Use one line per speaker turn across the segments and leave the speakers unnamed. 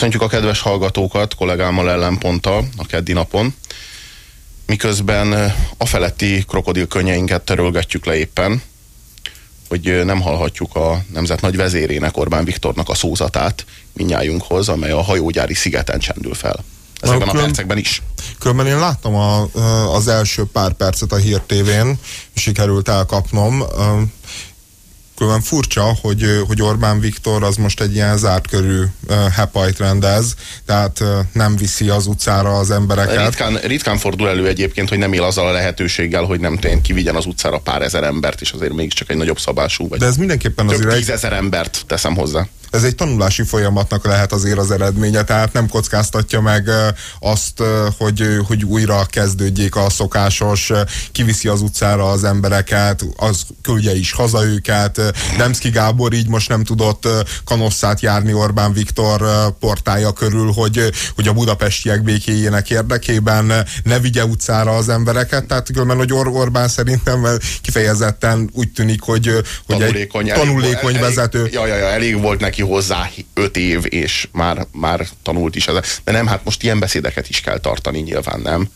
Köszöntjük a kedves hallgatókat kollégámmal ellenponttal a keddi napon. Miközben a feletti krokodilkönnyeinket törölgetjük le éppen, hogy nem hallhatjuk a nemzet nagy vezérének, Orbán Viktornak a szózatát minnyájunkhoz, amely a hajógyári szigeten csendül fel. Ezekben a, a percekben is.
Különben én láttam a, az első pár percet a Hír TV-n, sikerült elkapnom. Különben furcsa, hogy, hogy Orbán Viktor az most egy ilyen zárt körű hepajt rendez, tehát nem viszi az utcára az embereket.
Ritkán, ritkán fordul elő egyébként, hogy nem él azzal a lehetőséggel, hogy nem tény kivigyen az utcára pár ezer embert, és azért mégiscsak egy nagyobb szabású. Vagy
De ez mindenképpen
több
azért
tízezer embert teszem hozzá
ez egy tanulási folyamatnak lehet azért az eredménye, tehát nem kockáztatja meg azt, hogy, hogy újra kezdődjék a szokásos, kiviszi az utcára az embereket, az küldje is haza őket. Demszki Gábor így most nem tudott kanosszát járni Orbán Viktor portája körül, hogy, hogy a budapestiek békéjének érdekében ne vigye utcára az embereket, tehát különben, hogy Or Orbán szerintem kifejezetten úgy tűnik, hogy, hogy
tanulékony,
egy tanulékony
elég,
vezető.
Ja, ja, ja, elég volt neki neki hozzá öt év, és már, már tanult is. De nem, hát most ilyen beszédeket is kell tartani nyilván, nem?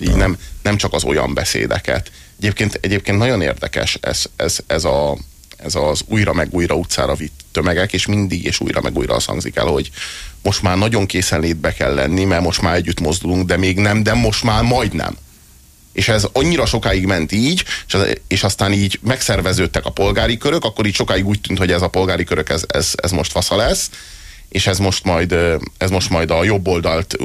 Így nem, nem csak az olyan beszédeket. Egyébként, egyébként nagyon érdekes ez, ez, ez, a, ez az újra meg újra utcára vitt tömegek, és mindig és újra meg újra azt hangzik el, hogy most már nagyon készen létbe kell lenni, mert most már együtt mozdulunk, de még nem, de most már majdnem. És ez annyira sokáig ment így, és, és aztán így megszerveződtek a polgári körök, akkor így sokáig úgy tűnt, hogy ez a polgári körök, ez, ez, ez most fasza lesz, és ez most majd, ez most majd a jobb oldalt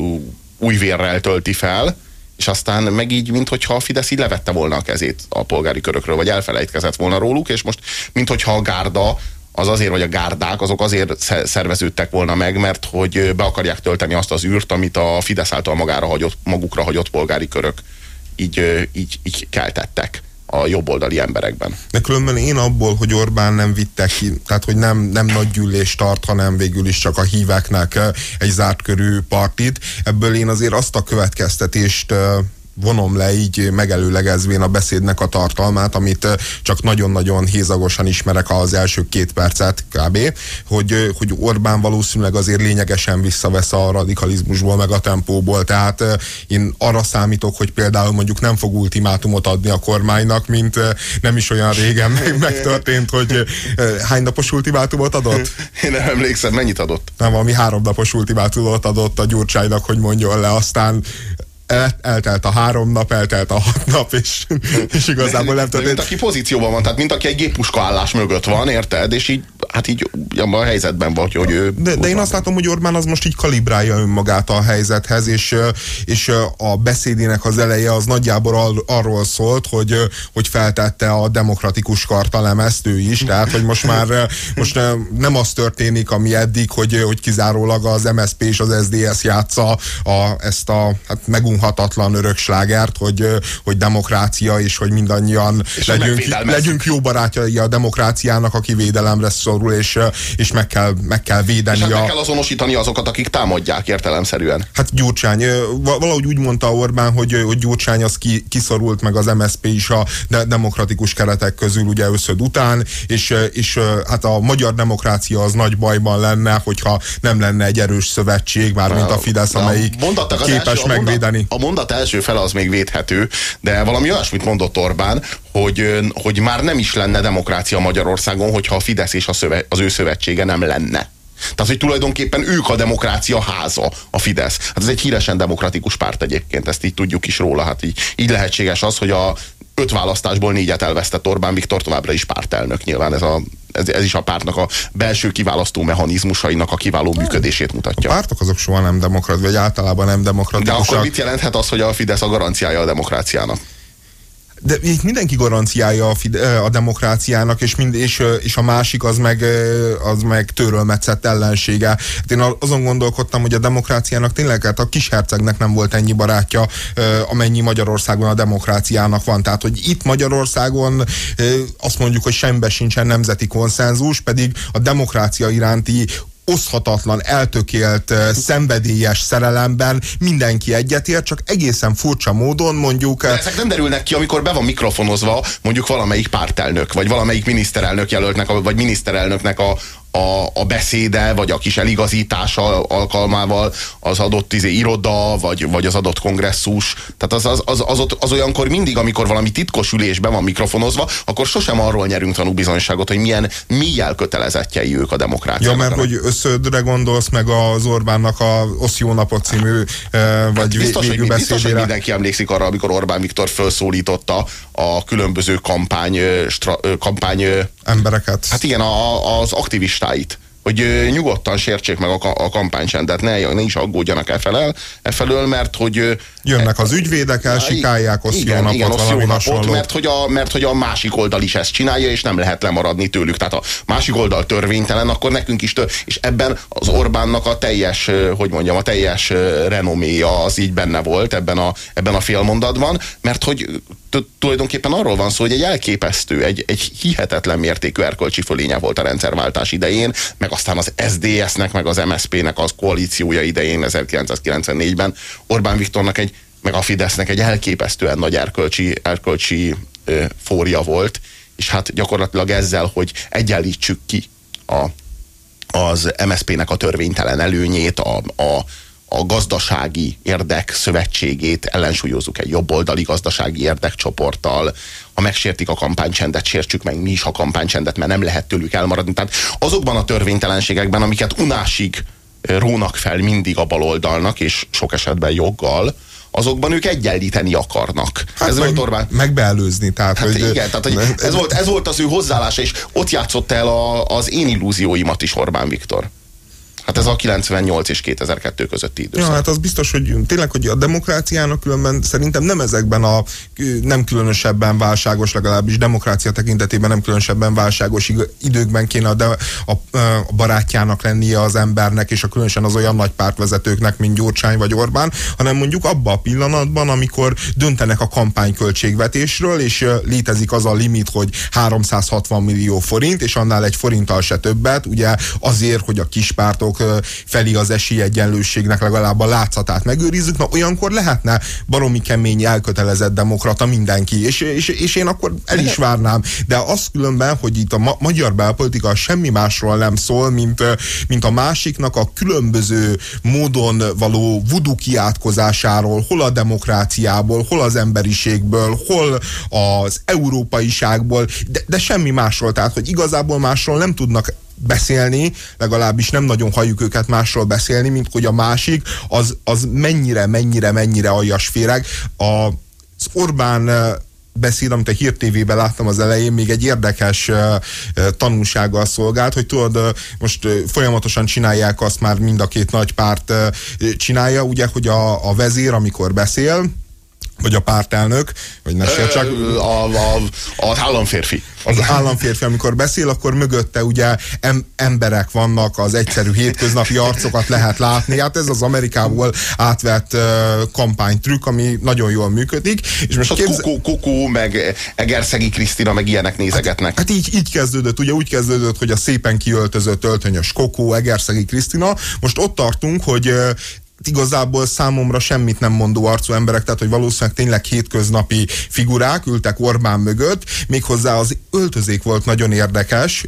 új vérrel tölti fel, és aztán meg így, mintha a Fidesz így levette volna a kezét a polgári körökről, vagy elfelejtkezett volna róluk, és most, mintha a gárda az azért, vagy a gárdák, azok azért szerveződtek volna meg, mert hogy be akarják tölteni azt az űrt, amit a Fidesz által magára hagyott, magukra hagyott polgári körök így, így, így keltettek a jobboldali emberekben.
De különben én abból, hogy Orbán nem vitte ki, tehát hogy nem, nem nagy gyűlést tart, hanem végül is csak a híveknek egy zárt körű partit, ebből én azért azt a következtetést vonom le így megelőlegezvén a beszédnek a tartalmát, amit csak nagyon-nagyon hézagosan ismerek az első két percet kb., hogy, hogy Orbán valószínűleg azért lényegesen visszavesz a radikalizmusból, meg a tempóból, tehát én arra számítok, hogy például mondjuk nem fog ultimátumot adni a kormánynak, mint nem is olyan régen megtörtént, hogy hány napos ultimátumot adott?
Én nem emlékszem, mennyit adott?
Nem, valami három napos ultimátumot adott a Gyurcsánynak, hogy mondjon le, aztán el, eltelt a három nap, eltelt a hat nap, és, és igazából nem
történt. Mint aki pozícióban van, tehát mint aki egy géppuska állás mögött van, érted? És így, hát így abban a helyzetben vagy, hogy ő...
De, de én azt látom, hogy Orbán az most így kalibrálja önmagát a helyzethez, és, és a beszédének az eleje az nagyjából arról szólt, hogy, hogy feltette a demokratikus karta lemezt ő is, tehát hogy most már most nem az történik, ami eddig, hogy, hogy kizárólag az MSP és az SDS játsza a, ezt a hát megun unhatatlan örökslágert, hogy, hogy demokrácia, és hogy mindannyian és legyünk, legyünk jó barátjai a demokráciának, aki védelemre szorul, és, és meg, kell, meg kell védeni. És hát
a... meg kell azonosítani azokat, akik támadják értelemszerűen.
Hát Gyurcsány, valahogy úgy mondta Orbán, hogy, hogy Gyurcsány az ki, kiszorult meg az MSZP is a de, demokratikus keretek közül ugye összöd után, és, és hát a magyar demokrácia az nagy bajban lenne, hogyha nem lenne egy erős szövetség, már mint a Fidesz, amelyik képes megvédeni
a mondat első fele az még védhető, de valami olyasmit mondott Orbán, hogy, hogy már nem is lenne demokrácia Magyarországon, hogyha a Fidesz és a szöve, az ő szövetsége nem lenne. Tehát, hogy tulajdonképpen ők a demokrácia háza, a Fidesz. Hát ez egy híresen demokratikus párt egyébként, ezt így tudjuk is róla. Hát így, így lehetséges az, hogy a öt választásból négyet elvesztett Orbán Viktor továbbra is pártelnök. Nyilván ez, a, ez, ez is a pártnak a belső kiválasztó mechanizmusainak a kiváló működését mutatja.
A pártok azok soha nem demokrat, vagy általában nem demokratikusak.
De akkor mit jelenthet az, hogy a Fidesz a garanciája a demokráciának?
De itt mindenki garanciája a, a demokráciának, és, mind, és, és a másik az meg, az meg törölmetszett ellensége. Hát én azon gondolkodtam, hogy a demokráciának tényleg hát a kishercegnek nem volt ennyi barátja, amennyi Magyarországon a demokráciának van. Tehát, hogy itt Magyarországon azt mondjuk, hogy sembe sincsen nemzeti konszenzus, pedig a demokrácia iránti oszhatatlan, eltökélt, szenvedélyes szerelemben mindenki egyetért, csak egészen furcsa módon mondjuk...
De ezek nem derülnek ki, amikor be van mikrofonozva mondjuk valamelyik pártelnök, vagy valamelyik miniszterelnök jelöltnek, vagy miniszterelnöknek a, a, a beszéde, vagy a kis eligazítása alkalmával az adott izé, iroda, vagy, vagy az adott kongresszus. Tehát az, az, az, az, ott, az olyankor mindig, amikor valami titkos ülésben van mikrofonozva, akkor sosem arról nyerünk tanúbizonyságot, hogy milyen mi kötelezettjei ők a demokráciának.
Ja, mert hogy összödre gondolsz meg az Orbánnak a Osz jó napot című vagy hát
biztos, hogy, biztos, hogy mindenki emlékszik arra, amikor Orbán Viktor felszólította a különböző kampány, stra, kampány
embereket.
Hát igen, a, az aktivistáit hogy nyugodtan sértsék meg a, a kampánycsendet, ne, ne is aggódjanak e felel, e felől, mert hogy...
Jönnek az ügyvédek, elsikálják, osz igen, jó napot, igen, osz jó napot
mert, hogy a, mert hogy a másik oldal is ezt csinálja, és nem lehet lemaradni tőlük. Tehát a másik oldal törvénytelen, akkor nekünk is tör. És ebben az Orbánnak a teljes, hogy mondjam, a teljes renoméja az így benne volt ebben a, ebben a félmondatban, mert hogy tulajdonképpen arról van szó, hogy egy elképesztő, egy, egy hihetetlen mértékű erkölcsi fölénye volt a rendszerváltás idején, meg aztán az SDS-nek, meg az MSZP-nek az koalíciója idején 1994-ben Orbán Viktornak egy, meg a Fidesznek egy elképesztően nagy erkölcsi, erkölcsi ö, fória volt, és hát gyakorlatilag ezzel, hogy egyenlítsük ki a, az MSZP-nek a törvénytelen előnyét, a, a, a gazdasági érdek szövetségét ellensúlyozzuk egy jobboldali gazdasági érdekcsoporttal, ha megsértik a kampánycsendet, sértsük meg mi is a kampánycsendet, mert nem lehet tőlük elmaradni. Tehát azokban a törvénytelenségekben, amiket unásig rónak fel mindig a baloldalnak, és sok esetben joggal, azokban ők egyenlíteni akarnak.
Hát ez meg, volt Orbán. Megbeelőzni. Tehát,
hát hogy, igen, tehát hogy ez, volt, ez volt az ő hozzáállása, és ott játszott el a, az én illúzióimat is Orbán Viktor. Hát ez a 98 és 2002 közötti időszak.
Ja, hát az biztos, hogy tényleg, hogy a demokráciának különben szerintem nem ezekben a nem különösebben válságos, legalábbis demokrácia tekintetében nem különösebben válságos időkben kéne a, de, a, a barátjának lennie az embernek, és a különösen az olyan nagy pártvezetőknek, mint Gyurcsány vagy Orbán, hanem mondjuk abba a pillanatban, amikor döntenek a kampányköltségvetésről, és létezik az a limit, hogy 360 millió forint, és annál egy forinttal se többet, ugye azért, hogy a kispártok pártok felé az esélyegyenlőségnek legalább a látszatát megőrizzük, na olyankor lehetne baromi kemény, elkötelezett demokrata mindenki, és, és, és én akkor el is várnám. De az különben, hogy itt a ma magyar belpolitika semmi másról nem szól, mint, mint a másiknak a különböző módon való vudu kiátkozásáról, hol a demokráciából, hol az emberiségből, hol az európaiságból, de, de semmi másról. Tehát, hogy igazából másról nem tudnak beszélni, legalábbis nem nagyon halljuk őket másról beszélni, mint hogy a másik az, az mennyire, mennyire, mennyire aljas féreg. A, az Orbán beszéd, amit a Hír TV-ben láttam az elején, még egy érdekes tanulsággal szolgált, hogy tudod, most folyamatosan csinálják azt már mind a két nagy párt csinálja, ugye, hogy a, a vezér, amikor beszél, vagy a pártelnök, vagy ne csak...
A, a, az államférfi.
Az államférfi, amikor beszél, akkor mögötte ugye em, emberek vannak, az egyszerű hétköznapi arcokat lehet látni. Hát ez az Amerikából átvett uh, kampánytrükk, ami nagyon jól működik.
És most képz... Kukó, meg Egerszegi Krisztina, meg ilyenek nézegetnek.
Hát, hát így, így kezdődött, ugye úgy kezdődött, hogy a szépen kiöltözött öltönyös Kokó, Egerszegi Krisztina. Most ott tartunk, hogy igazából számomra semmit nem mondó arcú emberek, tehát hogy valószínűleg tényleg hétköznapi figurák ültek Orbán mögött, méghozzá az öltözék volt nagyon érdekes.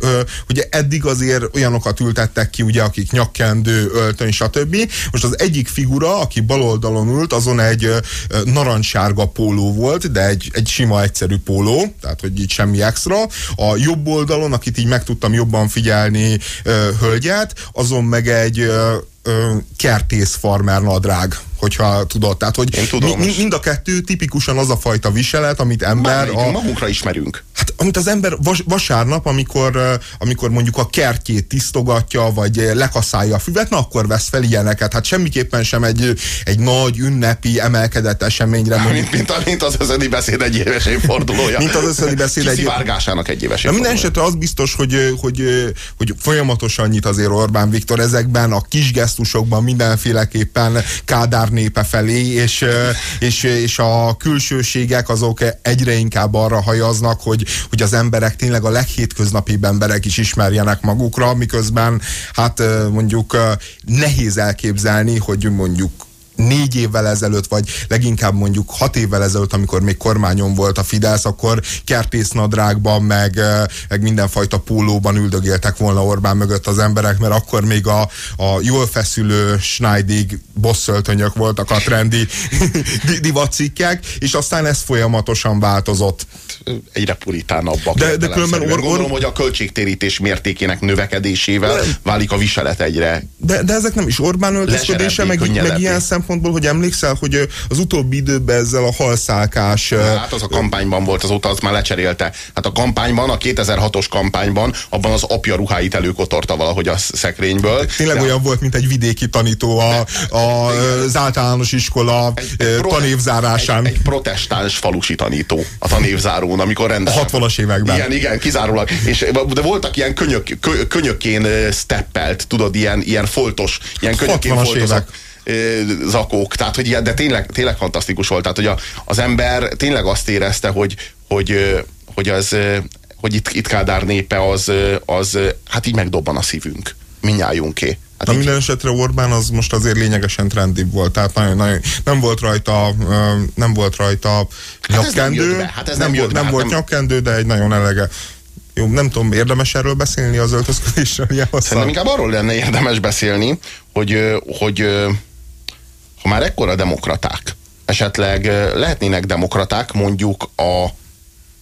Ugye eddig azért olyanokat ültettek ki, ugye, akik nyakkendő, öltöny, stb. Most az egyik figura, aki baloldalon ült, azon egy narancssárga póló volt, de egy, egy sima, egyszerű póló, tehát hogy így semmi extra. A jobb oldalon, akit így meg tudtam jobban figyelni, hölgyet, azon meg egy kertész farmer nadrág hogyha tudod. Tehát, hogy
Én tudom.
mi, mind a kettő tipikusan az a fajta viselet, amit ember...
A... Magunkra ismerünk.
Hát, amit az ember vas, vasárnap, amikor, amikor mondjuk a kertjét tisztogatja, vagy lekaszálja a füvet, na akkor vesz fel ilyeneket. Hát semmiképpen sem egy, egy nagy ünnepi emelkedett eseményre.
Mondjuk, mint, mint, a, mint az özödi beszéd egy éves évfordulója.
mint az özödi beszéd egy
Kiszivárgásának egy éves
évfordulója. Minden esetre az biztos, hogy, hogy, hogy folyamatosan nyit azért Orbán Viktor ezekben a kis gesztusokban mindenféleképpen Kádár népe felé, és, és, és a külsőségek azok egyre inkább arra hajaznak, hogy, hogy az emberek tényleg a leghétköznapibb emberek is ismerjenek magukra, miközben hát mondjuk nehéz elképzelni, hogy mondjuk négy évvel ezelőtt, vagy leginkább mondjuk hat évvel ezelőtt, amikor még kormányon volt a Fidesz, akkor kertésznadrágban, meg, meg mindenfajta pólóban üldögéltek volna Orbán mögött az emberek, mert akkor még a, a jól feszülő Schneidig bosszöltönyök voltak a trendi divatcikkek, és aztán ez folyamatosan változott.
Egyre puritánabbak. De, de különben or, or, gondolom, hogy a költségtérítés mértékének növekedésével válik a viselet egyre.
De, de ezek nem is Orbán öltözködése, meg, meg ilyen szem szempontból, hogy emlékszel, hogy az utóbbi időben ezzel a halszálkás...
Hát az a kampányban volt, azóta az már lecserélte. Hát a kampányban, a 2006-os kampányban, abban az apja ruháit előkotorta valahogy a szekrényből.
Tényleg de olyan volt, mint egy vidéki tanító a, a, az általános iskola egy, egy tanévzárásán.
Egy, egy protestáns falusi tanító a tanévzárón, amikor rendesen...
A 60-as években.
Igen, igen, kizárólag. És, de voltak ilyen könyök, kö, könyökén steppelt, tudod, ilyen, ilyen foltos, ilyen könyökén foltos. Évek zakók, tehát hogy ilyen, de tényleg, tényleg fantasztikus volt, tehát hogy a, az ember tényleg azt érezte, hogy, hogy, hogy az hogy itt, itt Kádár népe az, az, hát így megdobban a szívünk. Minnyájunké. Hát
Na minden esetre Orbán az most azért lényegesen trendibb volt, tehát nagyon, nagyon, nem volt rajta nem volt rajta hát nyakkendő,
nem, hát ez
nem,
nem,
volt, nem hát volt nem... nyakkendő, de egy nagyon elege. Jó, nem tudom, érdemes erről beszélni az öltözködésről ilyen
Szerintem inkább arról lenne érdemes beszélni, hogy, hogy ha már ekkora demokraták, esetleg lehetnének demokraták mondjuk a,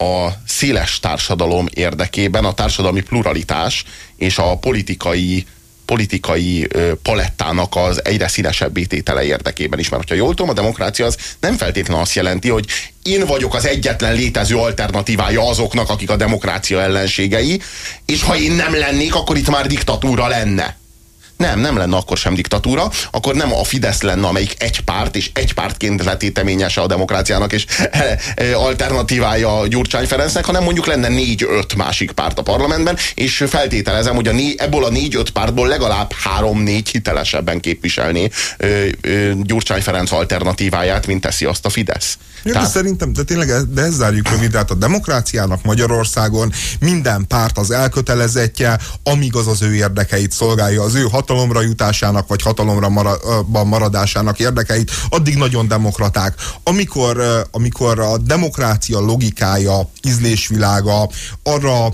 a széles társadalom érdekében, a társadalmi pluralitás és a politikai politikai palettának az egyre színesebb tétele érdekében is. Mert hogyha jól tudom, a demokrácia az nem feltétlenül azt jelenti, hogy én vagyok az egyetlen létező alternatívája azoknak, akik a demokrácia ellenségei, és ha én nem lennék, akkor itt már diktatúra lenne. Nem, nem lenne akkor sem diktatúra, akkor nem a Fidesz lenne, amelyik egy párt, és egy pártként letéteményese a demokráciának, és e, e, alternatívája Gyurcsány Ferencnek, hanem mondjuk lenne négy-öt másik párt a parlamentben, és feltételezem, hogy a né, ebből a négy-öt pártból legalább három-négy hitelesebben képviselni ö, Gyurcsány Ferenc alternatíváját, mint teszi azt a Fidesz.
Tehát... de szerintem, de tényleg de ezt zárjuk rövid, tehát a demokráciának Magyarországon minden párt az elkötelezettje, amíg az az ő érdekeit szolgálja, az ő hatalomra jutásának, vagy hatalomra maradásának érdekeit, addig nagyon demokraták. Amikor, amikor a demokrácia logikája, ízlésvilága arra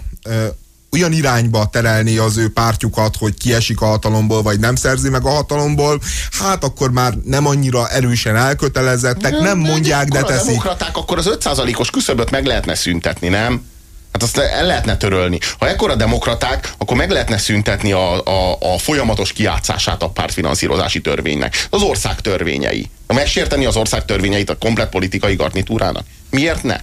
olyan irányba terelni az ő pártjukat, hogy kiesik a hatalomból, vagy nem szerzi meg a hatalomból, hát akkor már nem annyira erősen elkötelezettek, nem, nem mondják, de teszik. A
demokraták akkor az 5%-os küszöböt meg lehetne szüntetni, nem? Hát azt el lehetne törölni. Ha ekkora demokraták, akkor meg lehetne szüntetni a, a, a folyamatos kiátszását a pártfinanszírozási törvénynek. Az ország törvényei. Megsérteni az ország törvényeit a komplet politikai garnitúrának. Miért ne?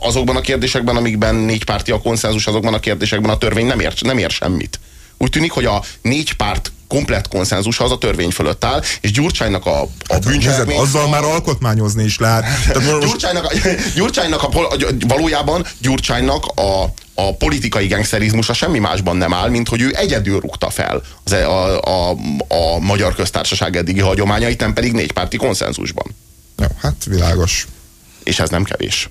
Azokban a kérdésekben, amikben négy párti a konszenzus, azokban a kérdésekben a törvény nem ér, nem ér semmit. Úgy tűnik, hogy a négy párt komplet konszenzus az a törvény fölött áll, és Gyurcsánynak a, a
hát, bűncselekmény... Azzal a... már alkotmányozni is lehet.
Tehát most... Gyurcsánynak, a, Gyurcsánynak a, valójában Gyurcsánynak a, a politikai gangsterizmusa semmi másban nem áll, mint hogy ő egyedül rúgta fel az, e- a, a, a magyar köztársaság eddigi hagyományait, nem pedig négypárti konszenzusban.
Jó, hát világos.
És ez nem kevés.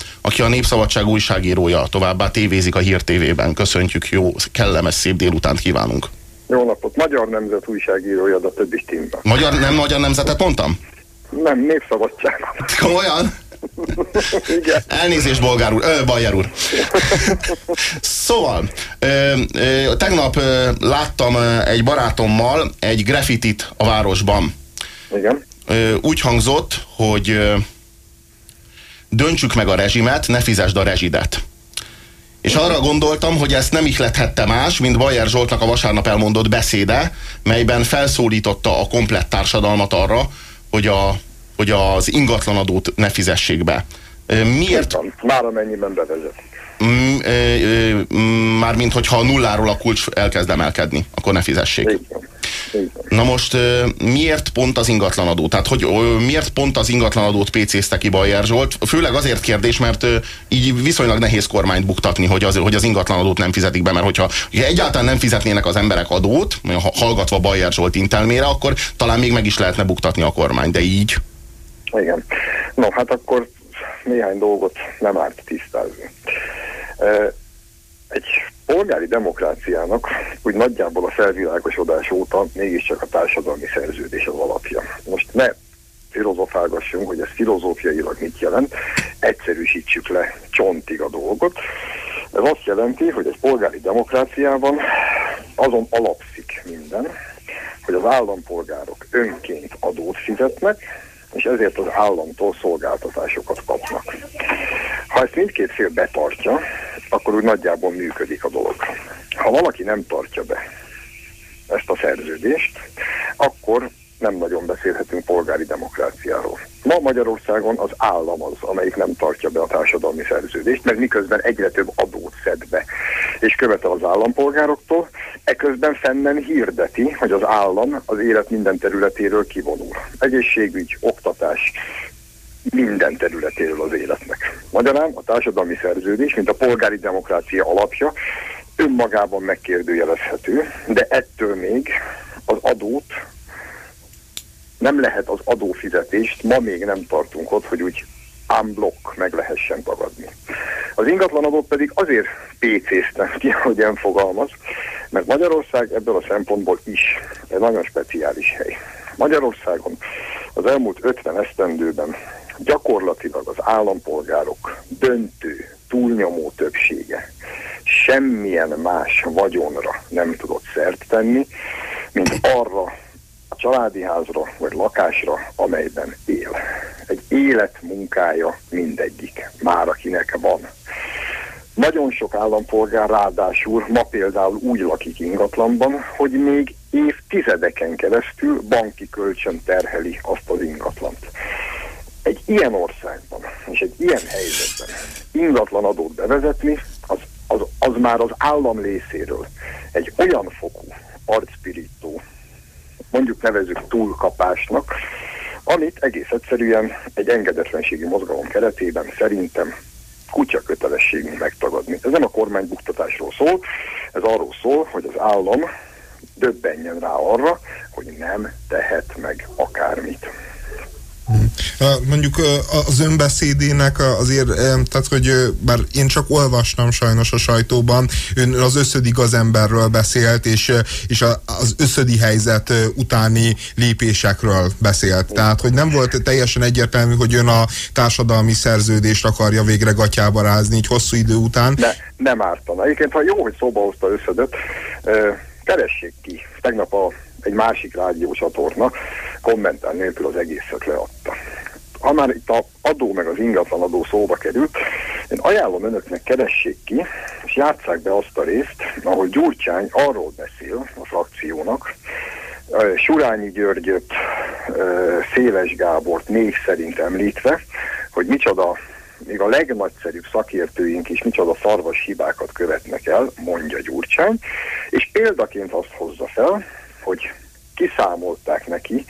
aki a Népszabadság újságírója, továbbá tévézik a Hír TV-ben. Köszöntjük, jó, kellemes, szép délutánt kívánunk.
Jó napot, Magyar Nemzet újságírója, de többi tímben.
Magyar, nem Magyar Nemzetet mondtam?
Nem, Népszabadság.
Komolyan? Igen. Elnézést, bolgár úr, ö, Bajer úr. szóval, ö, ö, tegnap ö, láttam ö, egy barátommal egy graffitit a városban.
Igen.
Ö, úgy hangzott, hogy döntsük meg a rezsimet, ne fizesd a rezsidet. És arra gondoltam, hogy ezt nem ihlethette más, mint Bajer Zsoltnak a vasárnap elmondott beszéde, melyben felszólította a komplett társadalmat arra, hogy, a, hogy az ingatlanadót ne fizessék be. Miért?
Már amennyiben bevezetik.
Mármint, hogyha a nulláról a kulcs elkezd emelkedni, akkor ne fizessék. Na most miért pont az ingatlanadó? Tehát hogy miért pont az ingatlanadót PC-zte ki Bajer Zsolt? Főleg azért kérdés, mert így viszonylag nehéz kormányt buktatni, hogy az, hogy az ingatlanadót nem fizetik be, mert hogyha, hogyha egyáltalán nem fizetnének az emberek adót, hallgatva Bajer Zsolt intelmére, akkor talán még meg is lehetne buktatni a kormány, de így.
Igen. No, hát akkor néhány dolgot nem árt tisztázni. Egy polgári demokráciának úgy nagyjából a felvilágosodás óta mégiscsak a társadalmi szerződés az alapja. Most ne filozofálgassunk, hogy ez filozófiailag mit jelent, egyszerűsítsük le csontig a dolgot. Ez azt jelenti, hogy egy polgári demokráciában azon alapszik minden, hogy az állampolgárok önként adót fizetnek, és ezért az államtól szolgáltatásokat kapnak. Ha ezt mindkét fél betartja, akkor úgy nagyjából működik a dolog. Ha valaki nem tartja be ezt a szerződést, akkor nem nagyon beszélhetünk polgári demokráciáról. Ma Magyarországon az állam az, amelyik nem tartja be a társadalmi szerződést, mert miközben egyre több adót szed be, és követel az állampolgároktól, eközben fennen hirdeti, hogy az állam az élet minden területéről kivonul. Egészségügy, oktatás, minden területéről az életnek. Magyarán a társadalmi szerződés, mint a polgári demokrácia alapja, önmagában megkérdőjelezhető, de ettől még az adót nem lehet az adófizetést, ma még nem tartunk ott, hogy úgy unblock meg lehessen tagadni. Az ingatlanadót pedig azért PC-ztem ki, hogy ilyen fogalmaz, mert Magyarország ebből a szempontból is egy nagyon speciális hely. Magyarországon az elmúlt 50 esztendőben gyakorlatilag az állampolgárok döntő, túlnyomó többsége semmilyen más vagyonra nem tudott szert tenni, mint arra családi házra vagy lakásra, amelyben él. Egy életmunkája mindegyik, már akinek van. Nagyon sok állampolgár ráadásul ma például úgy lakik ingatlanban, hogy még évtizedeken keresztül banki kölcsön terheli azt az ingatlant. Egy ilyen országban és egy ilyen helyzetben ingatlan adót bevezetni, az, az, az már az állam részéről egy olyan fokú arcpirító, mondjuk nevezük túlkapásnak, amit egész egyszerűen egy engedetlenségi mozgalom keretében szerintem kutya kötelességünk megtagadni. Ez nem a kormány buktatásról szól, ez arról szól, hogy az állam döbbenjen rá arra, hogy nem tehet meg akármit.
Mondjuk az önbeszédének azért, tehát hogy bár én csak olvastam sajnos a sajtóban, ön az összödi gazemberről beszélt, és, és az összödi helyzet utáni lépésekről beszélt. Tehát, hogy nem volt teljesen egyértelmű, hogy ön a társadalmi szerződést akarja végre gatyába rázni, így hosszú idő után.
Ne, nem ártana. Egyébként, ha jó, hogy szóba hozta összedött, keressék ki. Tegnap a, egy másik rádiócsatorna kommentár nélkül az egészet leadta. Ha már itt a adó meg az ingatlan adó szóba került, én ajánlom önöknek keressék ki, és játsszák be azt a részt, ahol Gyurcsány arról beszél a frakciónak, Surányi Györgyöt, Széles Gábort név szerint említve, hogy micsoda, még a legnagyszerűbb szakértőink is micsoda szarvas hibákat követnek el, mondja Gyurcsány, és példaként azt hozza fel, hogy kiszámolták neki,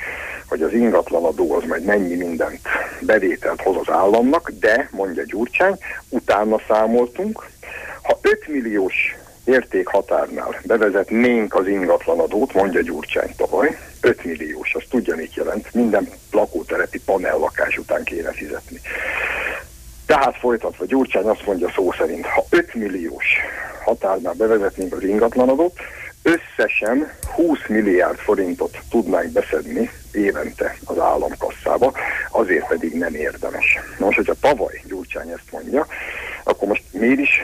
hogy az ingatlanadó az majd mennyi mindent bevételt hoz az államnak, de, mondja Gyurcsány, utána számoltunk, ha 5 milliós értékhatárnál bevezetnénk az ingatlanadót, mondja Gyurcsány tavaly, 5 milliós, azt tudja, mit jelent, minden lakótelepi panellakás után kéne fizetni. Tehát folytatva Gyurcsány azt mondja szó szerint, ha 5 milliós határnál bevezetnénk az ingatlanadót, összesen 20 milliárd forintot tudnánk beszedni évente az államkasszába, azért pedig nem érdemes. Na most, hogyha tavaly Gyurcsány ezt mondja, akkor most miért is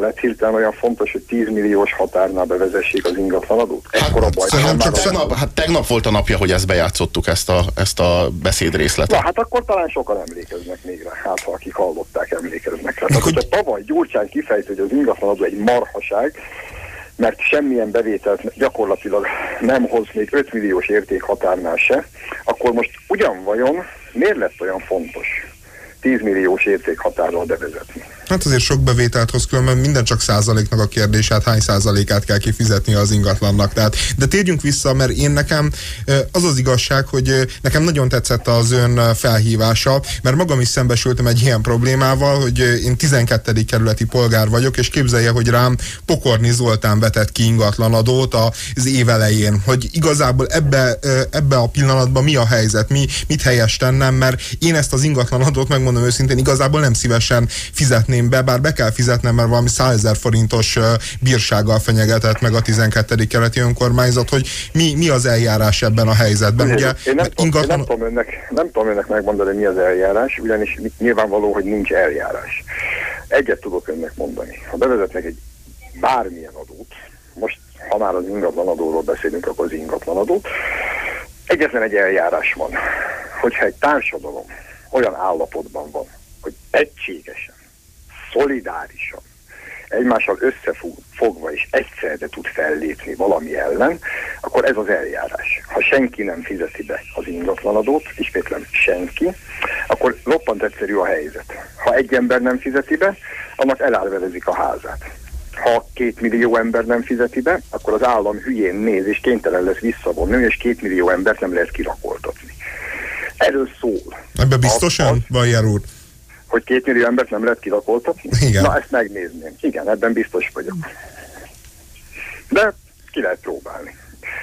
lett hirtelen olyan fontos, hogy 10 milliós határnál bevezessék az ingatlanadót? Ekkora
hát,
baj.
Szóval csak tegnap, hát tegnap volt a napja, hogy ezt bejátszottuk, ezt a, ezt a beszédrészletet.
Na hát akkor talán sokan emlékeznek még rá, hát ha akik hallották, emlékeznek rá. Tehát, hogyha tavaly Gyurcsány kifejt, hogy az ingatlanadó egy marhaság, mert semmilyen bevételt gyakorlatilag nem hoz még 5 milliós értékhatárnál se, akkor most ugyan vajon miért lett olyan fontos 10 milliós értékhatárral bevezetni?
Hát azért sok bevételt hoz, különben minden csak százaléknak a kérdés, hát hány százalékát kell kifizetni az ingatlannak. Tehát, de térjünk vissza, mert én nekem az az igazság, hogy nekem nagyon tetszett az ön felhívása, mert magam is szembesültem egy ilyen problémával, hogy én 12. kerületi polgár vagyok, és képzelje, hogy rám Pokorni Zoltán vetett ki ingatlanadót az év elején, hogy igazából ebbe, ebbe a pillanatban mi a helyzet, mi, mit helyes tennem, mert én ezt az ingatlanadót, megmondom őszintén, igazából nem szívesen fizetném be, bár be kell fizetnem, mert valami 100 ezer forintos bírsággal fenyegetett meg a 12. keleti önkormányzat, hogy mi, mi az eljárás ebben a helyzetben.
Ugye, én, nem ingatlan... én nem, tudom önnek, nem tudom önnek megmondani, mi az eljárás, ugyanis nyilvánvaló, hogy nincs eljárás. Egyet tudok önnek mondani. Ha bevezetnek egy bármilyen adót, most ha már az ingatlanadóról beszélünk, akkor az ingatlanadót, egyetlen egy eljárás van, hogyha egy társadalom olyan állapotban van, hogy egységesen szolidárisan, egymással összefogva és egyszerre tud fellépni valami ellen, akkor ez az eljárás. Ha senki nem fizeti be az ingatlanadót, ismétlem senki, akkor loppant egyszerű a helyzet. Ha egy ember nem fizeti be, annak elárverezik a házát. Ha két millió ember nem fizeti be, akkor az állam hülyén néz, és kénytelen lesz visszavonni, és két millió embert nem lehet kirakoltatni. Erről szól.
Ebben biztosan, Bajer úr?
Hogy két millió embert nem lehet kirakoltatni?
Igen.
Na, ezt megnézném. Igen, ebben biztos vagyok. De ki lehet próbálni.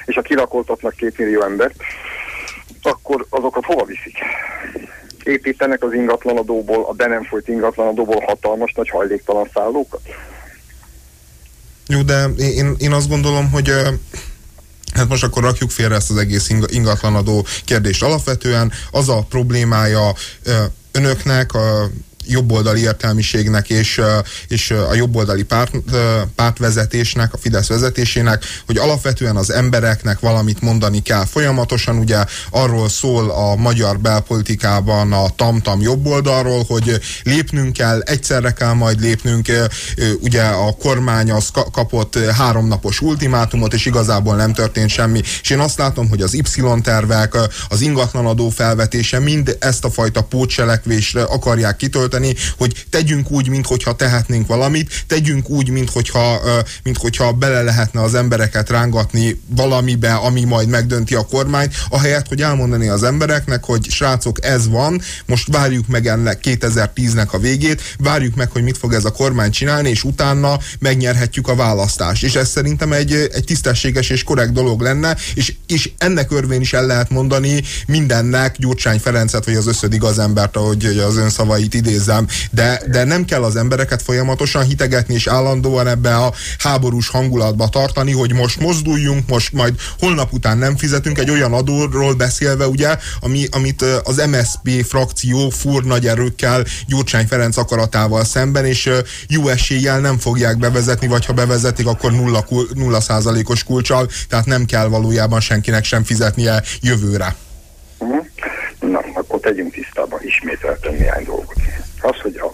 És ha kirakoltatnak két millió embert, akkor azokat hova viszik? Építenek az ingatlanadóból, a be nem folyt ingatlanadóból hatalmas nagy hajléktalan szállókat?
Jó, de én, én azt gondolom, hogy Hát most akkor rakjuk félre ezt az egész ingatlanadó kérdést. Alapvetően az a problémája önöknek, a jobboldali értelmiségnek és, és a jobboldali párt, pártvezetésnek, a Fidesz vezetésének, hogy alapvetően az embereknek valamit mondani kell. Folyamatosan ugye arról szól a magyar belpolitikában a tamtam jobboldalról, hogy lépnünk kell, egyszerre kell majd lépnünk, ugye a kormány az kapott háromnapos ultimátumot, és igazából nem történt semmi. És én azt látom, hogy az Y-tervek, az ingatlanadó felvetése mind ezt a fajta pótselekvésre akarják kitölteni, segíteni, hogy tegyünk úgy, mintha tehetnénk valamit, tegyünk úgy, mintha mint hogyha bele lehetne az embereket rángatni valamibe, ami majd megdönti a kormányt, ahelyett, hogy elmondani az embereknek, hogy srácok, ez van, most várjuk meg ennek 2010-nek a végét, várjuk meg, hogy mit fog ez a kormány csinálni, és utána megnyerhetjük a választást. És ez szerintem egy, egy tisztességes és korrekt dolog lenne, és, és ennek örvén is el lehet mondani mindennek Gyurcsány Ferencet, vagy az összödig az embert, ahogy az ön szavait idéz hozzám, de, de nem kell az embereket folyamatosan hitegetni és állandóan ebbe a háborús hangulatba tartani, hogy most mozduljunk, most majd holnap után nem fizetünk egy olyan adóról beszélve, ugye, ami, amit az MSP frakció fúr nagy erőkkel Gyurcsány Ferenc akaratával szemben, és jó eséllyel nem fogják bevezetni, vagy ha bevezetik, akkor nulla, nulla százalékos kulcsal, tehát nem kell valójában senkinek sem fizetnie jövőre.
Uh-huh. Na, akkor tegyünk tisztába ismételten néhány dolgot az, hogy a